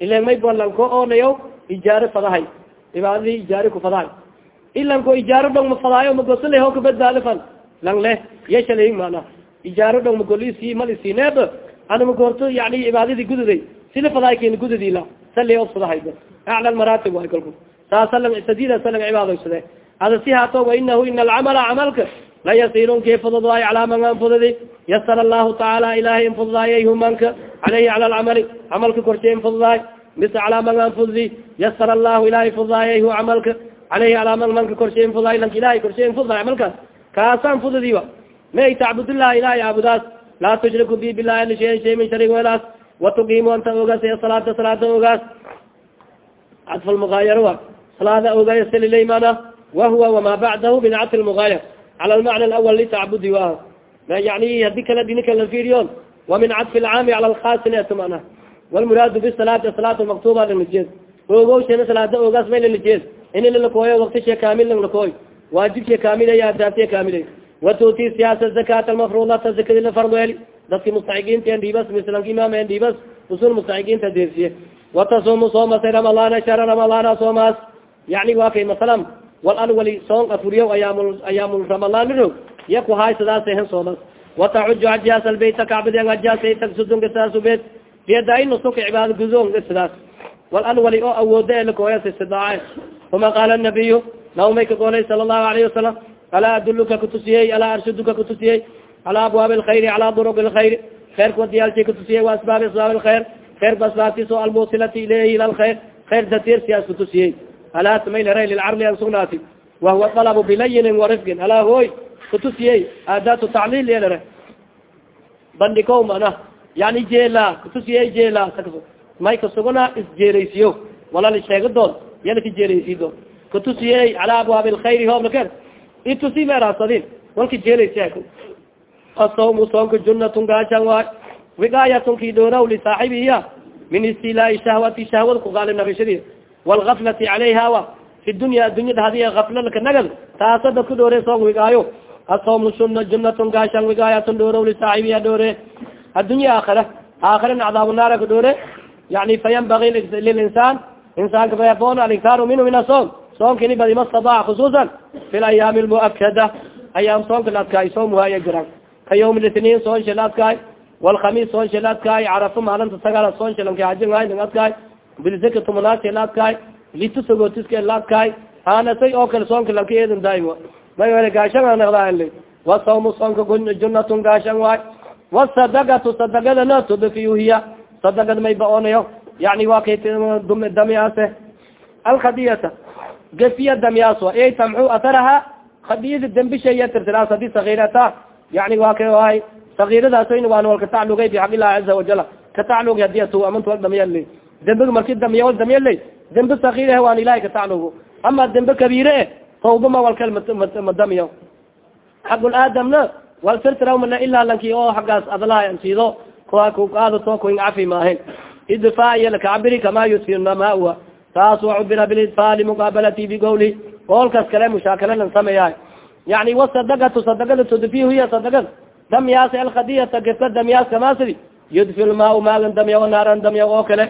ilan may balanko oonayo ijaaro fadahay cibaadadii ijaari ku fadahay ilanko ijaaro dhong mafadaayo magosole ho kabadbaado fan lang le yeshalay mana ijaaro dhong magolisi malisineeb ana magorto yani cibaadadii gududay. Sila fadahay ken gududila sali od fadahay acla lmaraatib way kalku saasa lang sadida salang cibaadaysade ada si haato wa inahu ina alcamala camalka. La yasirun kii fududaayo calaa man an fududi yasar allahu tacaala ilahay in fududaayay humanka caleyhi cala alcamali camalka korshe in fududaay mise calaa man an fududi yasar allahu ilahay fududaayay hu camalka. Caleyhi calaa man manka korshe in fududaay lanka ilahay korshe in fududaay camalkaas kaasaan fududiwa may tacbudillah ilahay aabudaas laa tushriku bi bilahi ali shayan shay min sharig welaas watuqiimu anta ogaas salaata salaada ogaas. Cadfa lmugaayar wa salaada ogaaya salilaymana wahuwa wama bacdahu min cadfi lmugaayar cala almacna alawal litacbudi wa yani haddii kala dini kala fiiriyon wa min cadfi alcaami cala alkhaasi neto mana walmuraadu bisalaati salaat maktuba lanajeed ogowshana salaada ogaas may lanajeed ini lalakooyo waktisha kaamil lalakooy waajibsha kaamilay adaabtiya kaamilay watuti siyaasa zakat almafruudata zakadi la fardoeli dadki mustaxiqiinta en dhiibas mislanka imaam en dhiibas usul mustaxiqiinta deersiye watasumu soomasa ramadaan shara ramadaan soomaas yani waa kay masalan wal alwali soon afuriyo ayaam ayaam ramadaan miro iya ku haay sidaashen soomas watacuju hajaas albayta kacbadi an hajaasay tagsudunka saasubed biyadaai nusuka cibaada gudon sidaas wal alwali oo awooda e lakooyas istidaace uma qaala nabiyu naumay ka goolay sala allahu alayhi wasalam alaa aduluka kutusiyey alaa arshuduka kutusiyey ala abwaabi alkhayri ala duruq alkhayr khayrka wadiyaalshay kutusiyey wa asbaabi asbaab alkhayr khayrka asbaabtiso almusilati ilayhi ila alkhayr khayr datirsiyaas kutusiyey. Alaa smayleray lilcarli an sugnaati. Wahuwa dalabu bilayinin warifgin alaa hooy kutusiyey aadaatu tacliil yeelere bandhiko mana yani jeela kutusiyey jeela may kasuguna isjeeraysiyo walala sheegadood yana ka jeeraysido kutusiyey ala abwaabi alkhayri hooblake itusi meerasadin walka jeelaysi asawmu soonka junatun gaashan waay wigaayatun ki dooraw lisaaxibiya min istilaai shahwati shahwada kugaalib nagashadi walgaflati calayha wa fi dunya adunyada hadi aflalka nagad taasa dadka dhoore soon wigaayo asawmu suna junatun gaashan wigaayatun dhoorow lisaaxibiya dhoore addunya aakhira. Aakhirana cadaabu naara ka dhoore yani fayanbagi lilinsan insaanka fayafoon aliktaaru minhu min asoom soonkini badi ma stadac khusuusan? Fi layaami lmuakada ayaam soonka la adkaay soomuhaya jiran ka yawm litniin soon shil adkaay. Walkhamiis soon shil adkaay. Carafo maalinta sagaala soon shilanka hajinhay ning adkaay. Bilzika tumanaasi la adkaay. Litusagotiska la adkaay. Aanasay oo kale soonka lanka eedin daaim may wele gaashan anaqdaali wasawmu soonka junatun gaashan waay. Wasadagatu sadagadana tudfiyu hiya. Sadagad may baonayo yani waa kay damiyaase alkhadiyata gafiya damyaas wa ey tamxu atharaha khadiyada dembishaya tirtiraas haddii sagiirata yani waa ka ahay sagiiradaasn waan wal kataclugay bixaq illahi caza wajal kataclugi haddii atu amanta wal damyal dembiga marki damya wal damyal dembe sagiirah waan ilahay kataclugo ama dembe kabiire e tawba ma walkal madamyo xaqul aadamna wal tirtirawmana ilaa lanki oo xaggaas adlaha sido kuaadato kuin cafi maahin idfa iyo lakacabiri kama yudfirna maua taas wacubira bilidfa limuqaabalati bigowli oolkas kale mushaakalalan sameeyahay yani wasadagatu sadagada tudfi hiya sadagad damyaas alkhadiyata gefka damyaas kamasidi yudfi lmaa maagan damya naaran damya oo kale.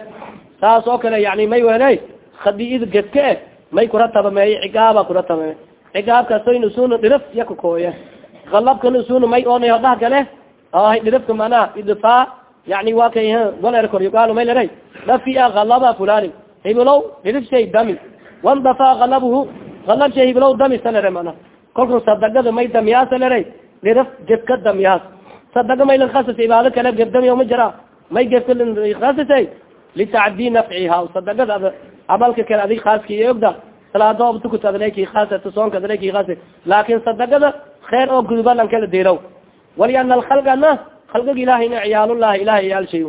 Saas oo kale yani may wele khadiid gefka e may kuratabameeye cigaaba kuratabame cigaabkasoyn usuna dhirif yakakooye galabkan usuna may oonay hodhah kale ah dhirifka manaa idfa yani wa kay waler kor yugaalo may leray. Dafia galaba fulani hibilow dhirif shay dami. Wandafa galabhu galab shay hibilow dami salere mana kolku sadagada may damyaasa leray dhirif gefka damyaas sadaga may lankasas ibaado kale gefdamiya ma jira. May gefka kasasay litacdii nafciha sadagada ad amalka kale adig khaaski ogda. Salaado obtukut adleki haasata soonka adleki haas laakin sadagada kheer oo guduba lankala diraw waliana alkhalgana khalgaga ilahayna ciyaalullahi ilahay iyaal shay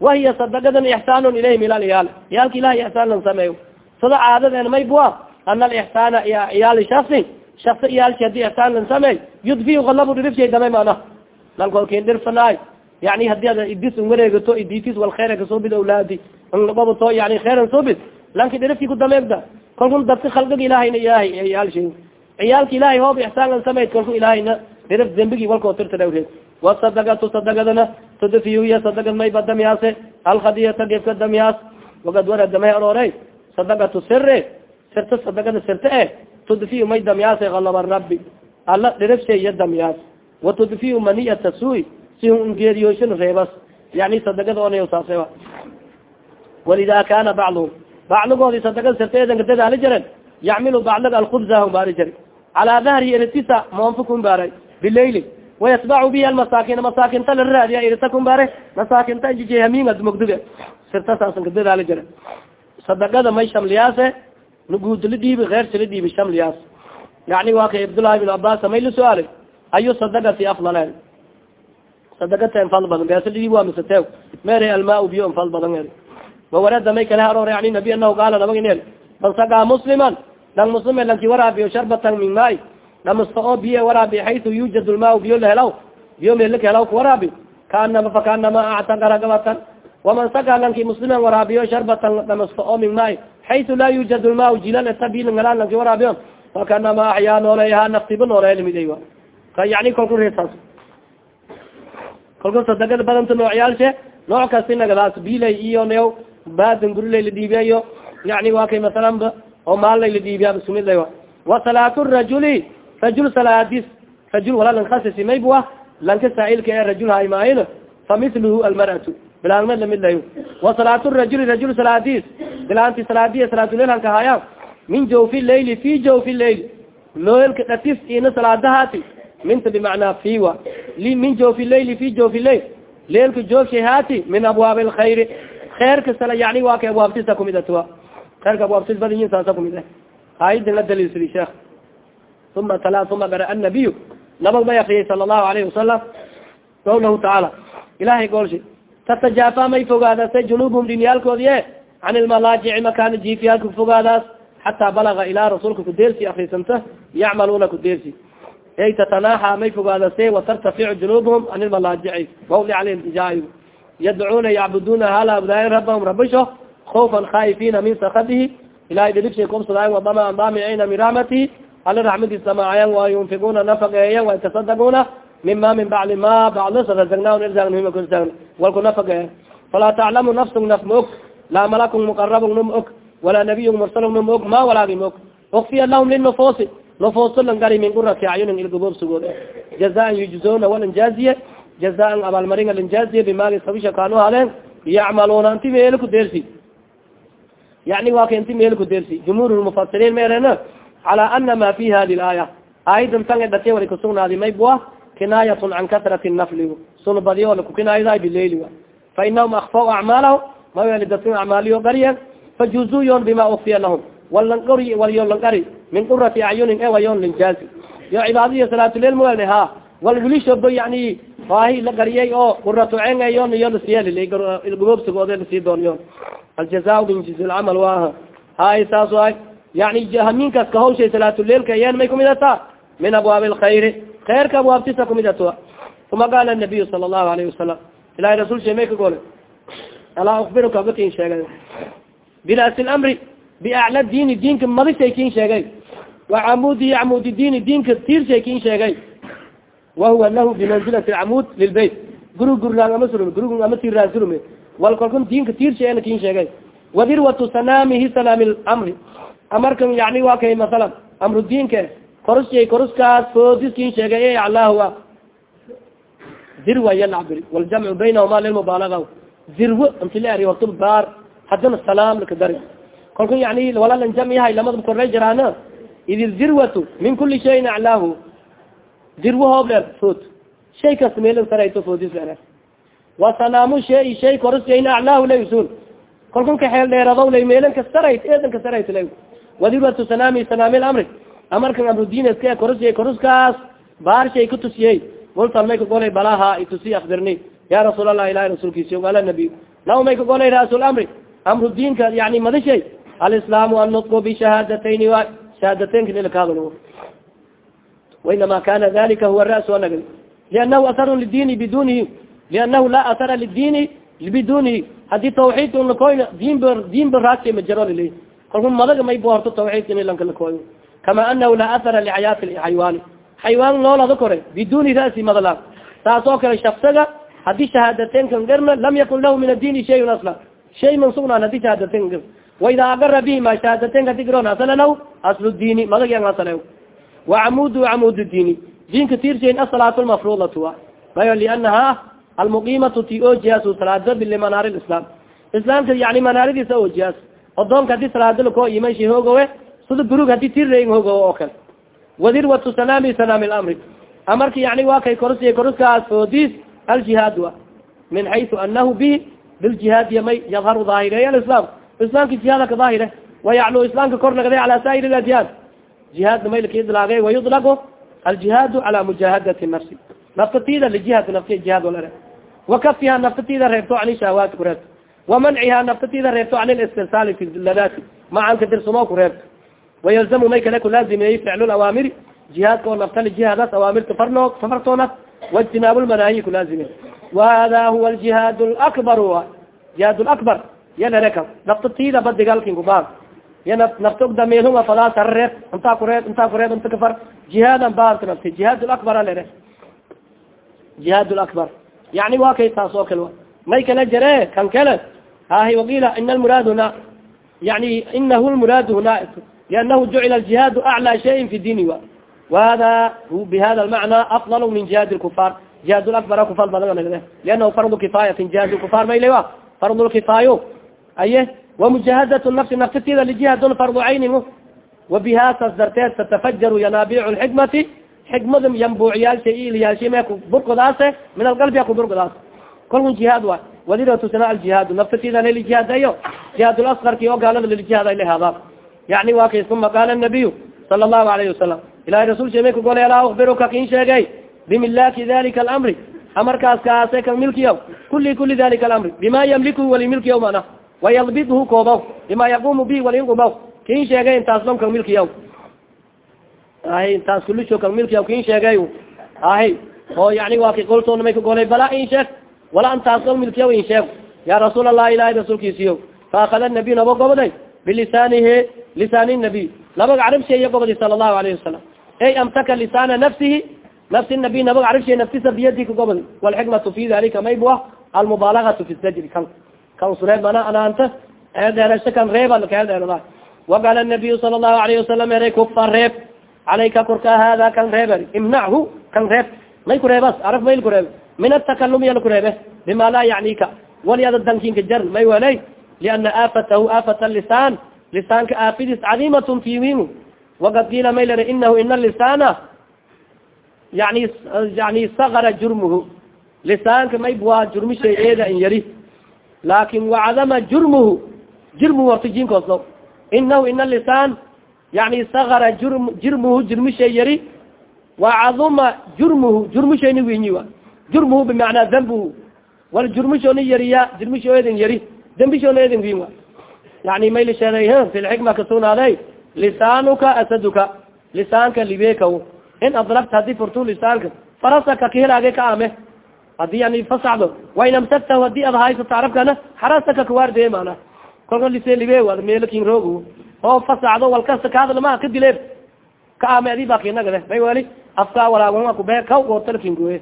wahiya sadagadan ixsaanun ilayhim ila iyaal iyaalka ilahay ixsaan lan sameeyo sada caadaden may bua ana alixsaana iyaali shaksi shaksa iyaalshi haddii ixsaan lan sameey yudfiyu kalabu dhirifshay damay mana lankolkin dhirfanaay yani haddii ad idis wareegato iditis wal kheyr kasubid awlaadi ngabato yani kheyran subid lanki dhirifki ku dameegda kalkun dadka khalgaga ilahayna ilahay iyaal shay ciyaalka ilahay hoob ixsaan lan sameyd kalku ilahayna dhirif dembigi walkoo tirtadawreed wasadagatu sadagadana tudfiya sadagad may badamyaase alkhadiyata gefka damyaas wagad waradamay aroore sadagatu sire sirta sadagada sirta e tudfiyu may damyaase alaba rabi ala dhirifsheya damyaas watudfiyu maniyata sui si ngeeriyooshin reebas yani sadagada onayo saase walida kana bacduhum bacligoodi sadagada sirta eedanka dadaali jiren yacmilu baclig alkubza baari jiri calaa dahri iritisa moonfa kumbaaray bilaili wayatbacu bihi almasaakin masaakinta la raadiya irita kumbaare masaakinta jijehamiinga mogduga sirtasaasan kadadaala jira sadaqada may shamliyaase nuguud la dhiibi keyrsa la dhiibi shamliyaas yani waa kay cabdullahi bin cabas may la su'aalay ayu sadaqati afdalen sadaqata infal badan beesa dhiib waa misatew mere almaa biyo infal badan er wawarada may kala haroor yani nabi anahu qaala nabagin el man sagaa musliman lang muslime lanki waraabiyo sharbatan min maay dhamasto oo biyo waraabi xaytu yujad lmaa biyo lahelaw biyo melaka helaw ka waraabi kaanama fakaanama actaqara gabatan waman sagaa lanki musliman waraabiyo sharbatan dhamasto oo min maay xaytu laa yujad lmaa jilal tabilangalaan lanki waraabiyo fakanama axyaa nooleyaha naftiba nooleya limiday ka yani kolku reesaas sadagada badanta noocyaalshe nooc kasti nagadaas bilay iyo new badan gurilay la dhiibiyayo yani waa kay masalan ba oo maallay la dhiibiya iskumidlay wa salaatu rajuli rajul salaadis rajul wala lankasisi maybua lanka saailka ee rajul haymaayin famithluhu almar'atu bilaangna la mid layo wa salaatu rajuli rajul salaadis bilaanti salaadiya salaatulel hanka haya min jawfi laili fi jawfi lail loelka dhatis ina salaadahaati minta bimacnaa fiwa min jawfi laili fi jawfi lail leelka joogshay haati min abwaabi lkhayri kheerka sala yani waa ka abwaabtisa kumid atwa kheerka abwaabtis badiyin saasa kumid ah aayadin la daliilsadi sheekh uma tala uma gara annabiyu nabad may akriyay sala allahu alayhi wasalam qawlahu tacaala ilahay golshi tatajaafa may fogaadasay junuubhum dhinyaalkoodi e can ilmalaajici makaana jiifiyaalka kufogaadaas xataa balaga ilaa rasuulka kudeersi akrisanta yacmaluuna kudeersi ay tatanaaxa may fogaadasay watartaficu junuubhum can ilmalaajici mawdica lintijaai yadcuuna yacbuduna halabdaay rabahum rabisho kawfan khaa'ifiina min sakadihi ilahay dhilibshay komsadaayn wadama daamicina min raxmatihi ala raxmadiis damaacayan waa yunfiguna nafaqeeyan wa yatasadaquna mima min bacdi ma bacdo sarasagna walku nafaqeeya falaa taclamu nafsug naf ma og laa malakun muqarabun num og walaa nabiyun mursalun num og ma walaagi ma og ukfiya lahum linufoosi nufooso lan gari min gurati acyunin ilgaboob sugood jazaan yujzona walanjaaziye jazaan abaalmaringa lanjaaziye bimaagi sabisha kaanu haleen yacmaluuna inti meel ku deersi yani waa ka inti meel ku deersi jumhuur lmufasiriin meerena cala ana ma fi hadi laaya aayadan tan dhate wali kasugnaadi maybua kinaayatun can kasrati nafli sunu badiyo lakukinaayada bileyli fa inahum akfaw acmaalahm maweli dadkin acmaaliyo gariyen fajuzuyon bima ukfiya lahum walanqori walyo lanqari min qurati acyunin e wayon linjaasi yo cibaadaiyo salaatuleel mawelni ha wal wilishobo yani waahi la gariyay oo qurato cengayon iyo lasiyeelilgubobsigoode la sii doonyon aljaza min jiz lcamal waaha hay saas waay yani haminkaas kahawshay salaatuleilka yen may kumid ataa min abwaabi lkhayri khayrka abwaabtisa kumid atua uma qaala nabiyu sala allahu alayhi wasalam ilahi rasul she may ka gole alaa ukbiruka bakin sheegay. Birasi lamri biacla diini diinka madishay kin sheegay. Wa camudihi camudi diini diinka tiirshay kin sheegay. Wahuwa lahu bimanzilati camud lilbeyt guri gurlaan ama surme gurigu ama tiiraan surme wal diinka tiirsheena kin sheegay. Wadirwatu sanaamihi salaami lamri amarkan yani waa kay masalan amru diinka korushay koruskaas foodis kin sheegay alahua dirwa yalcabiri waljamcu baynahuma lilmubaalaga la eri horta baar hadana salaam laka dari. Kalkun yani walalan jamyahay lamada kornay jiraana? Id dirwatu min kuli shayin aclaahu dirwo hoob dheer food. Shay kas meelin sarayto foodis dheer. Wasanaamu shay shay koruskayna aclaahu lay usul kalkun ka xeel dheerado lay meelin ka sarayt eedan ka sarayt lay wadirwatu sanaami sanaami lamri amarkan amrudineska korusya koruskaas baar shay ka tusiyey ultan may kagolay balaha itusi akbirni ya rasuul allah ilahi rasuulkiisi ala nabiy law may kagolay raasul amri amru diinka yani madishay alislaamu annutqu bishahaadatayn wa shahaadateynka ilakaadl wainama kana dalika huwa rasu anag lianahu aharu lidini bidunihi lianahu laa ahara lidini bidunihi haddii tawxiid un lakoyn din b diin ba raagsa majaro lili kalku madaga may bo horto tawxiidka in lanka lakoy kama anahu laa ahara licayaati xaywani xaywaan noolada kore biduni rasi madala taas oo kale shaksaga haddii shahaadateynkan garna lam yakun lahu min adini shayun asla. Shay man sugnaan haddii shahaadateyn gar waida agara bihima shahaadateynka digron asalanaw aslu diini madag yang asale wacamudu camud diini diinka tiirshayn asalaatu lmafrudatu a mayo lianaha almuqimatu ti ojias salaada bilimanaari lislam islaamka yani manaaridiisa ojias odoonka haddii salaada lako imansha hoogowe sida gurug haddii tirrayn hoogowe oo kale. Wadirwatu salaami salaami lamri amarki yani waa kay korsiya koruskaas foodis aljihaad a min xaysu anahu bi biljihaad yamay yadharu daahirey alislam islaamka jihaada ka daahire. Wayaclu islaamka kor nagday cala saa'ir ladyan jihaadna may laka idlaagay wayudlagu aljihaadu cala mujaahadati nafsi. Naftatida lijihad nafti jihaad walare wakafiha naftatida reebto an shahwaati ku reebto wamanciha naftatida reebto an listirsaali fi ladaati. Macanka dirsumo ku reebto wayalzamu may kale kulaazimeeyey ficlu awaamiri. Jihaadka oo naftali jihaadas awaamirta farno fartoonad waijtinaab lmanaahi kulaazime wahada huwa aljihaad lakbar jihaad lakbar yanareka naftatida badigalkin kubaa ya nafta ogdameelhunga fadaas hara reeb. Intaa ku reeb intaa ku reeb inta kafar jihaadan baarka nafti jihaad lakbar alere jihaad lakbar yani waa kay taas oo kale may kala jare kan kale hahi waqiila ina almuraad huna yani inahu lmuraad huna lianahu jucila aljihaad aclى shayin fi diini wa wahada bihada lmacna afdal min jihaad lkufaar jihaad lakbar kufal badan lianahu fardu kifaayati jihaad lkufaar mayle wa fardu lkifaayo aye ومجahadat nafsi naftatida lijihadon fardu caynin وabihaasas darteed tatafajaru yanaabic xikmati xikmada yambuuciyaalsha iliyaalshime kuburkodaase min alqalbiya kuburkodaas kolkun jihaad wa walirotusana aljihaad naftatida lilijihaadayo jihaad laskarki oo gaalada lilijihaad ay lahaada yani wa kay uma qaala nabiy sala الlahu alayhi wasalam ilahi rasul shemay kagolay alaa akbiruka kin sheegay. Bimilaki dalika alamri. Amarkaas kaase kan milkiya kuli kuli dalika alamri. Bima ymliku wali milkiya mana wayalbidhu koobaw. Bima yaqumu bi walinqubaw kin sheegay intaas lon kan milkiyaw ahi intaas kulisho kan milkiyaw kin sheegay ahi oo yani waa ki qoltoona may kagolay bala in sheeg wala intaas lon milkiyaw in sheeg ya rasuul allah ilahi rasuulkiisiyo faakada nabiy naba goboday bilisaanihi lisaani nabiy nabag carabsheeya gobodi sala allahu alayhi wasalam ey amtaka lisaana nafsihi nafsi nabiy nabag carabsheey naftisa biyadi ka gobodi walxikmatu fi dalika maybua almubaalagatu fi sajri kan kan sureeb mana anaanta eedheerasho kan reeba kaeldheerada waqala nabiyu sala allahu alayhi wasalam eray kufa reeb calayka korka hada kan reeb imnachu kan reeb may kureebas araf mayl kureeb min atakalum yala kureebe bima laa yacnika wali ada dankinka jar may weley liana aafatahu aafat lisaan lisaanka aafidis cadiimatun fiwim waqad kiila may lera inahu ina lisaana yani yani sagara jurmuhu lisaanka mayb waa jurmishay eeda in yari laakin wacdama jurmuhu jirmuhu horta jinkooslo inahu ina lisaan yani sagara jurm jirmuhu jirmishay yari wacaduma jurmuhu jurmishayni winyi wa jurmuhu bimacnaa dambuhu wal jurmishoona yariya jirmisho edin yari dambishoona edin win wa yani mayli sheeday fi lxikma kasugnaaday lisaanuka asaduka lisaanka libeekaw in adrabta haddii furtu lisaanka farasaka kahelaage ka ame haddii yani fasacdo wain amsaktahu haddii ad haysato arabkana xarasaka kawaardee mana kolka lise libe meelkin roog oo fasacdo walkasta kahadlama ka dile ka ame adi ba kinagade may wali afka walaa kubeer kaw goortalkin goye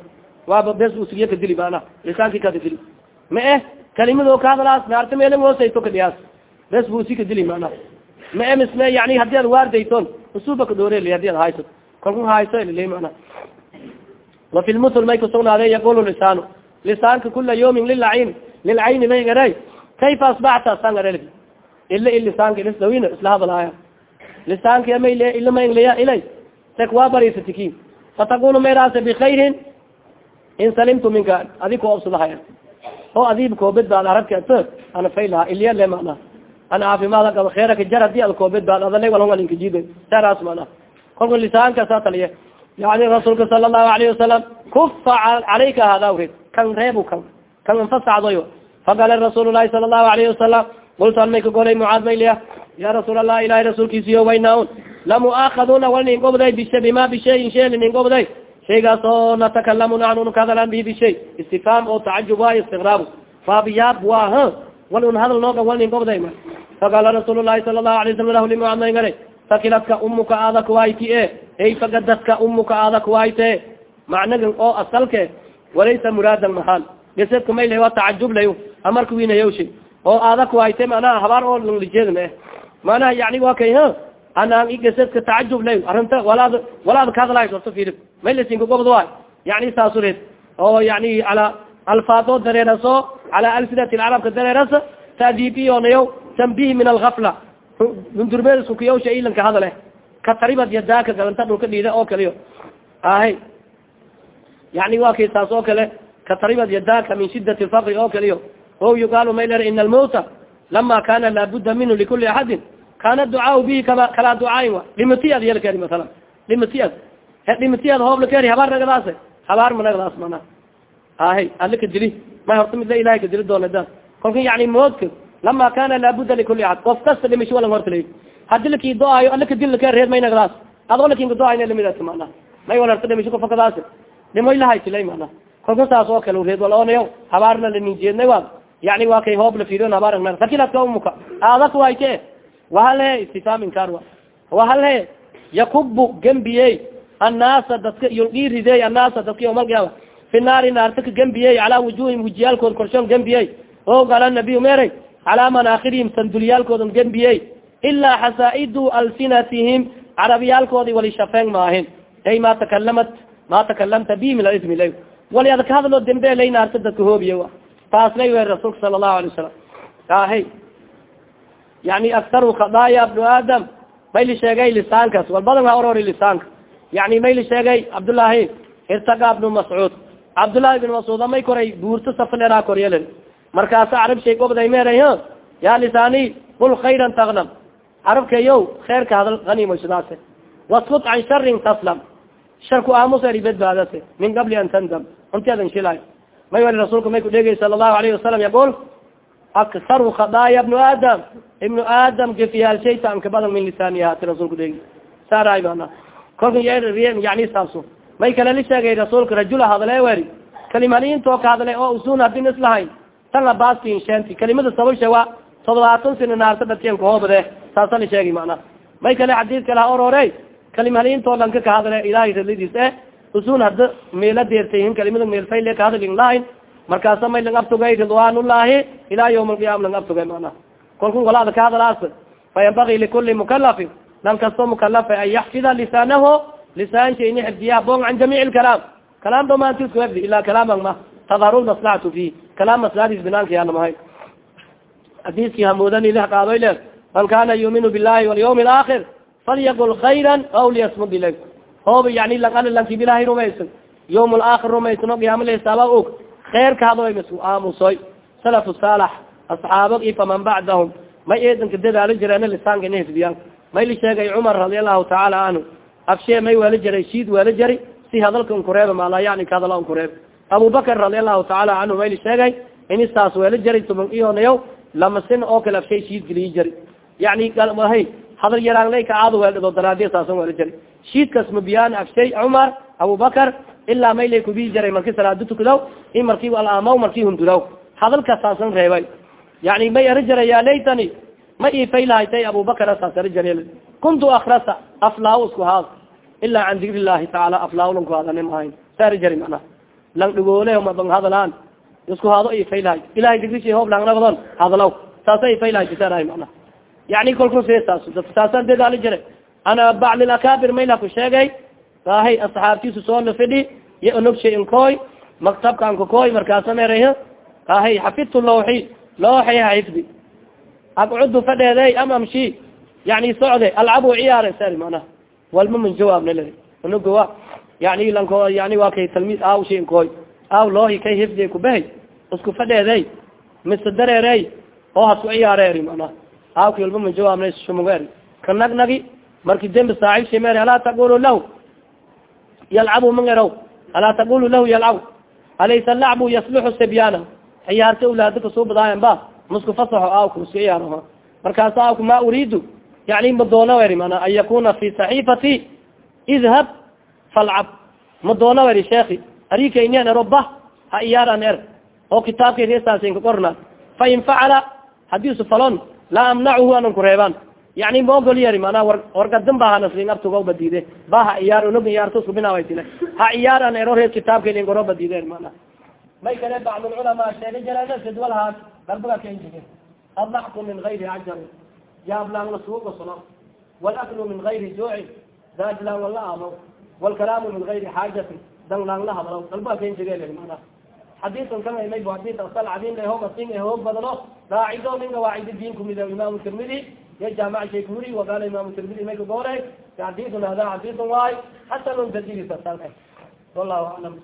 waaba bes usigiya kadili mana lisaanki kadili ma eh kalimado kahadlaas naarta meelin hoosayto kadhiyaas bes bu usi kadili mana ma e misme yani haddii ad waardayton usuba kadooreli haddii ad haysato kolka hayso. Ilile mana wafi lmutul may kusugnaaday yaqul lisaanu. Lisaanka kula yawmin lilayn lilcayni may garay. Kayfa asbaxta san gar ila i lisaanka ilisdawin isla hadalaya. Lisaanka ama ila maynglaya ilay. Tek waa barisatiki fatakunu mayraase bikayrin in salimtu minka adi ko obsadahaya oo adiib koobid baad arabka t ana faylaha ilya le mana ana caafimaad qaba kheeraka jar haddii ad koobid baad adala walongalinkajiid saras mana kolka lisaanka saa taliye yani rasuulka sala allahu alayhi wasalam kufa calayka hada rid kan reebu kan kan infasacdoyo faqala rasuul lahi sala allahu alayhi wasalam qultu an may ka golay mucaad mayliya ya rasuul allah ilahi rasuulkiisiyo waynaun lamuaakaduna wal nin gobday bisha bima bishayin gobday shaygaas oo natakalamu naxnu kahadalan bi bishay istifhaam oo tacajub waayo istigraab faabiyaab waa ha wal un hadal nooga wal nin gobday ma. Faqala rasuul lahi sala alay lahu limucaad may gale sakiladka umuka adak wayti e. Ey fagadadka umuka adak wayte macnagan oo asalke walaysa muraadan mahaan gesedka may lay waa tacajub lay amarka winayawshi oo adak wayte manaha habaar oo langlijeed ma eh manaha yani waa kay ha anaan gesedka tacajub lay arrinta walaad walaad kahadlahay orto fiiri may lasinka gobod waay yani saasureed oo yani ala alfaadoo dareeraso cala alsinati lcarabka dareerasa taadiibiyonayo tambih min algafla hundurmeedisku kiyawsha ilanka hadale ka taribad yadaaka galanta dhulka dhiida oo kaliyo ahay yani wa kay saas oo kale ka taribad yadaaka min shidat lfaqri oo kaliyo o yuqaalu mayler ina almawta lama kana laabuda minhu likuli axadin kana ducaa bihi kama kalaa ducaayin wa dhimatiyad yalkeri masala dhimatiyad dhimatiyad hoob lakeri habaar nagadaas habaar ma nagadaas mana ahay ali ka dili. May horta midla ilahay ka dili doona da kolka yani moodka lama kana laabuda likuli axad. Qof kasta dhimasho walan horta hadi laki do-aayo ala kadil laka reed may nagdaas adoo laakiin kado-ayna lamidata mana may walarta dhimasho kafakadaas dhimoy lahaytilay mana kolka saas oo kale reed walaonayo habaarna laninjeednay wa yani waa kay hoob la fiiriyon habaar sakiladka umuka aadak wayte wahale istifam inkaar wa wahale yakubu gembiyey annaasa dadka yulgii ridey annaasa dadka yawmalqiyaama fi naari naarta ka gembiyey calaa wujuhim wujiyaalkood korshoon gembiyey o gala nabiy meray calaa manaakhirihim sandulyaalkoodan gembiyey ilaa xasaa'idu alsinatihim carabiyaalkoodi wali shafeeng maahin ay ma takalamat ma takalamta bi min alismi la wali ada ka hadlo dembe lay naarta dadka hoobiye wa taas lay wer rasuulka sala allahu alay wasalam ahe yani aktaru khadaaya bnu aadam mayli sheegay lisaankaas wal ha orori lisaanka yani mayli sheegay cabdullaahi irtaga bnu mascuud. Cabdullahi bn mascuud amay koray buurto safaleraa koryelen markaasa carab shay gobday meeray ya lisaani kul khayran taknam carabkayo kheerka hadal animoysadaase waskut can sharin taslam. Sharku aamuseri badbaadase min qabli an tandam unti adan may wali rasuulka may kudhegay sala allahu alayhi wasalam yaqul akharu khadaaya ibnu aadam. Ibnu aadam gefiyaalshayta anka badan min lisaaniyaati rasulka dhegi saaraay bana kolka yani saaso may kale li sheegay rasuulka rajula hadale weri kalimaliintoo ka hadle oo usun hadin islahayn tan labaskin sheenti. Kalimada sababsha wa todobaatan sina naarta dadken kahoobade saasa la sheegi mana may kale xadiid kale ha orore kalimaliintoo lanka ka hadle ilahay radadiis eh. Usun hada meela deertayhin kalimada meelfayle ka hadlin lahayn. Markaasa may lang abtugay ridwaanullahi ilaa yawm alqiyama lang abtugay mana kolku walaada ka hadalaas fa yanbagi likuli mukalafin lan kasto mukalafa an yaxfida lisaanaho lisaansha ini xifdiyaa bong can jamiic lkalaam kalaam dhamaantis xifdi ila kalaaman ma tadharu lmaslaxatu fi kalaam maslaxadiis binaanka yaanamahay hadiiskii hamuudani lih qaadoy le man kana yuuminu billahi walyawmi alaakhir falyaqul khayran aw liyasmud ilay hooba yani lang lanki bilahi rumaysan yawm alaakhir rumaysan o qiyaamala hisaaba og. Kheerka hadoy aamusoy salafu saalax asxaabag i faman bacdahum. May eedanka dadaalo jireena lisaanka ina hifdiyaan may li sheegay cumar radia allahu tacaala canhu afshee may waala jaray shiid waala jari si hadalka unkureeba maalaa yani ka hadala unkureeb abubakar radia allahu tacaala canhu may li sheegay ini saas waala jaray tuman iyonayaw lama sin oo kale afshay shiid geliyi jari. Yani hay hadal yaraanlay ka caado weeldhado daraadiya saasan waala jari. Shiidkas mabiyaan afshay cumar abubakar ilaa may lay kubii jaray marki salaado tukadaw in marki alaamaw marki hundudaw hadalka saasan reebay. Yani may ari jaray ya laytani ma ifaylahatay abubakar saas ari jare kuntu akrasa aflaaw isku haad ilaa can dikri llahi tacaala aflaaw lanku haadani mahayn sa ari jari mana lang dhigoole mabang hadalaan isku haado ifaylahay ilahay digrishi hoob langnabadon hadalaw saasa ifaylahay sarahay mana yani kolku see saas dadka saasaan dadaali jire ana bacd mayla ku sheegay ahay asxaabtiisu soo nafidhi iyo onogshay inkoy maktabka ankakoy markaasa meray ahay xafidtu looxi looxi xifdi abcudu fadheeday am amshi yani socde alcabu ciyaare sari mana walma man jawaabna le onogowa yani lanko yani waa kay talmiid aaw shi inkoy aaw loohi kay hifdi kubahay isku fadheeday mise dareerey oo hasku ciyaareeri mana aawki walba man jawaabna shumugeer ka nagnagi marki dembi saaxib shimer alaa taqulu lahu yalcabu mangerow alaa taqulu lahu yalcab alaysa lacbu yasluxu sibyaana ciyaarta ulaada ka soo badaayan ba masku fasaxo isku ciyaaro markaasa aawka ma uriidu? Yani ma doona weri mana an yakuna fi saxiifati idhab falcab. Ma doona weri sheeki arikaynian ero bah ha iyaaran er. Oo kitaabkay reesaasinka qorna. Fain facala haddii su falon laa amnachu anan kureebaan yani maogol yari mana wargadan ba hanasling abtuga badiide ba ha iyaar unog iyaarto isku binawaytile ha iyaar an ero reer kitaabka ling oro badiide mana. May kale bacdulculamaa sheega jareen sidwalhaan darbaga kenjige adlaxku min gayri cajar yaablaan lasuuga suno walaklu min gayri juucin daajlaan wala aamo walkalaamu min gayri xaajatin danlaan la hadlo dalbaga kenjige mana xadiikan kama may bu hadis asal cadin la hoog asin e hoog badano raacido min gawaacidi diin kumid imam tirmidi ya jaamac kumuri waqaala imam tirmidi may kagoore xadiun hada xadiun waay xasanun tadidisa wallahu aclam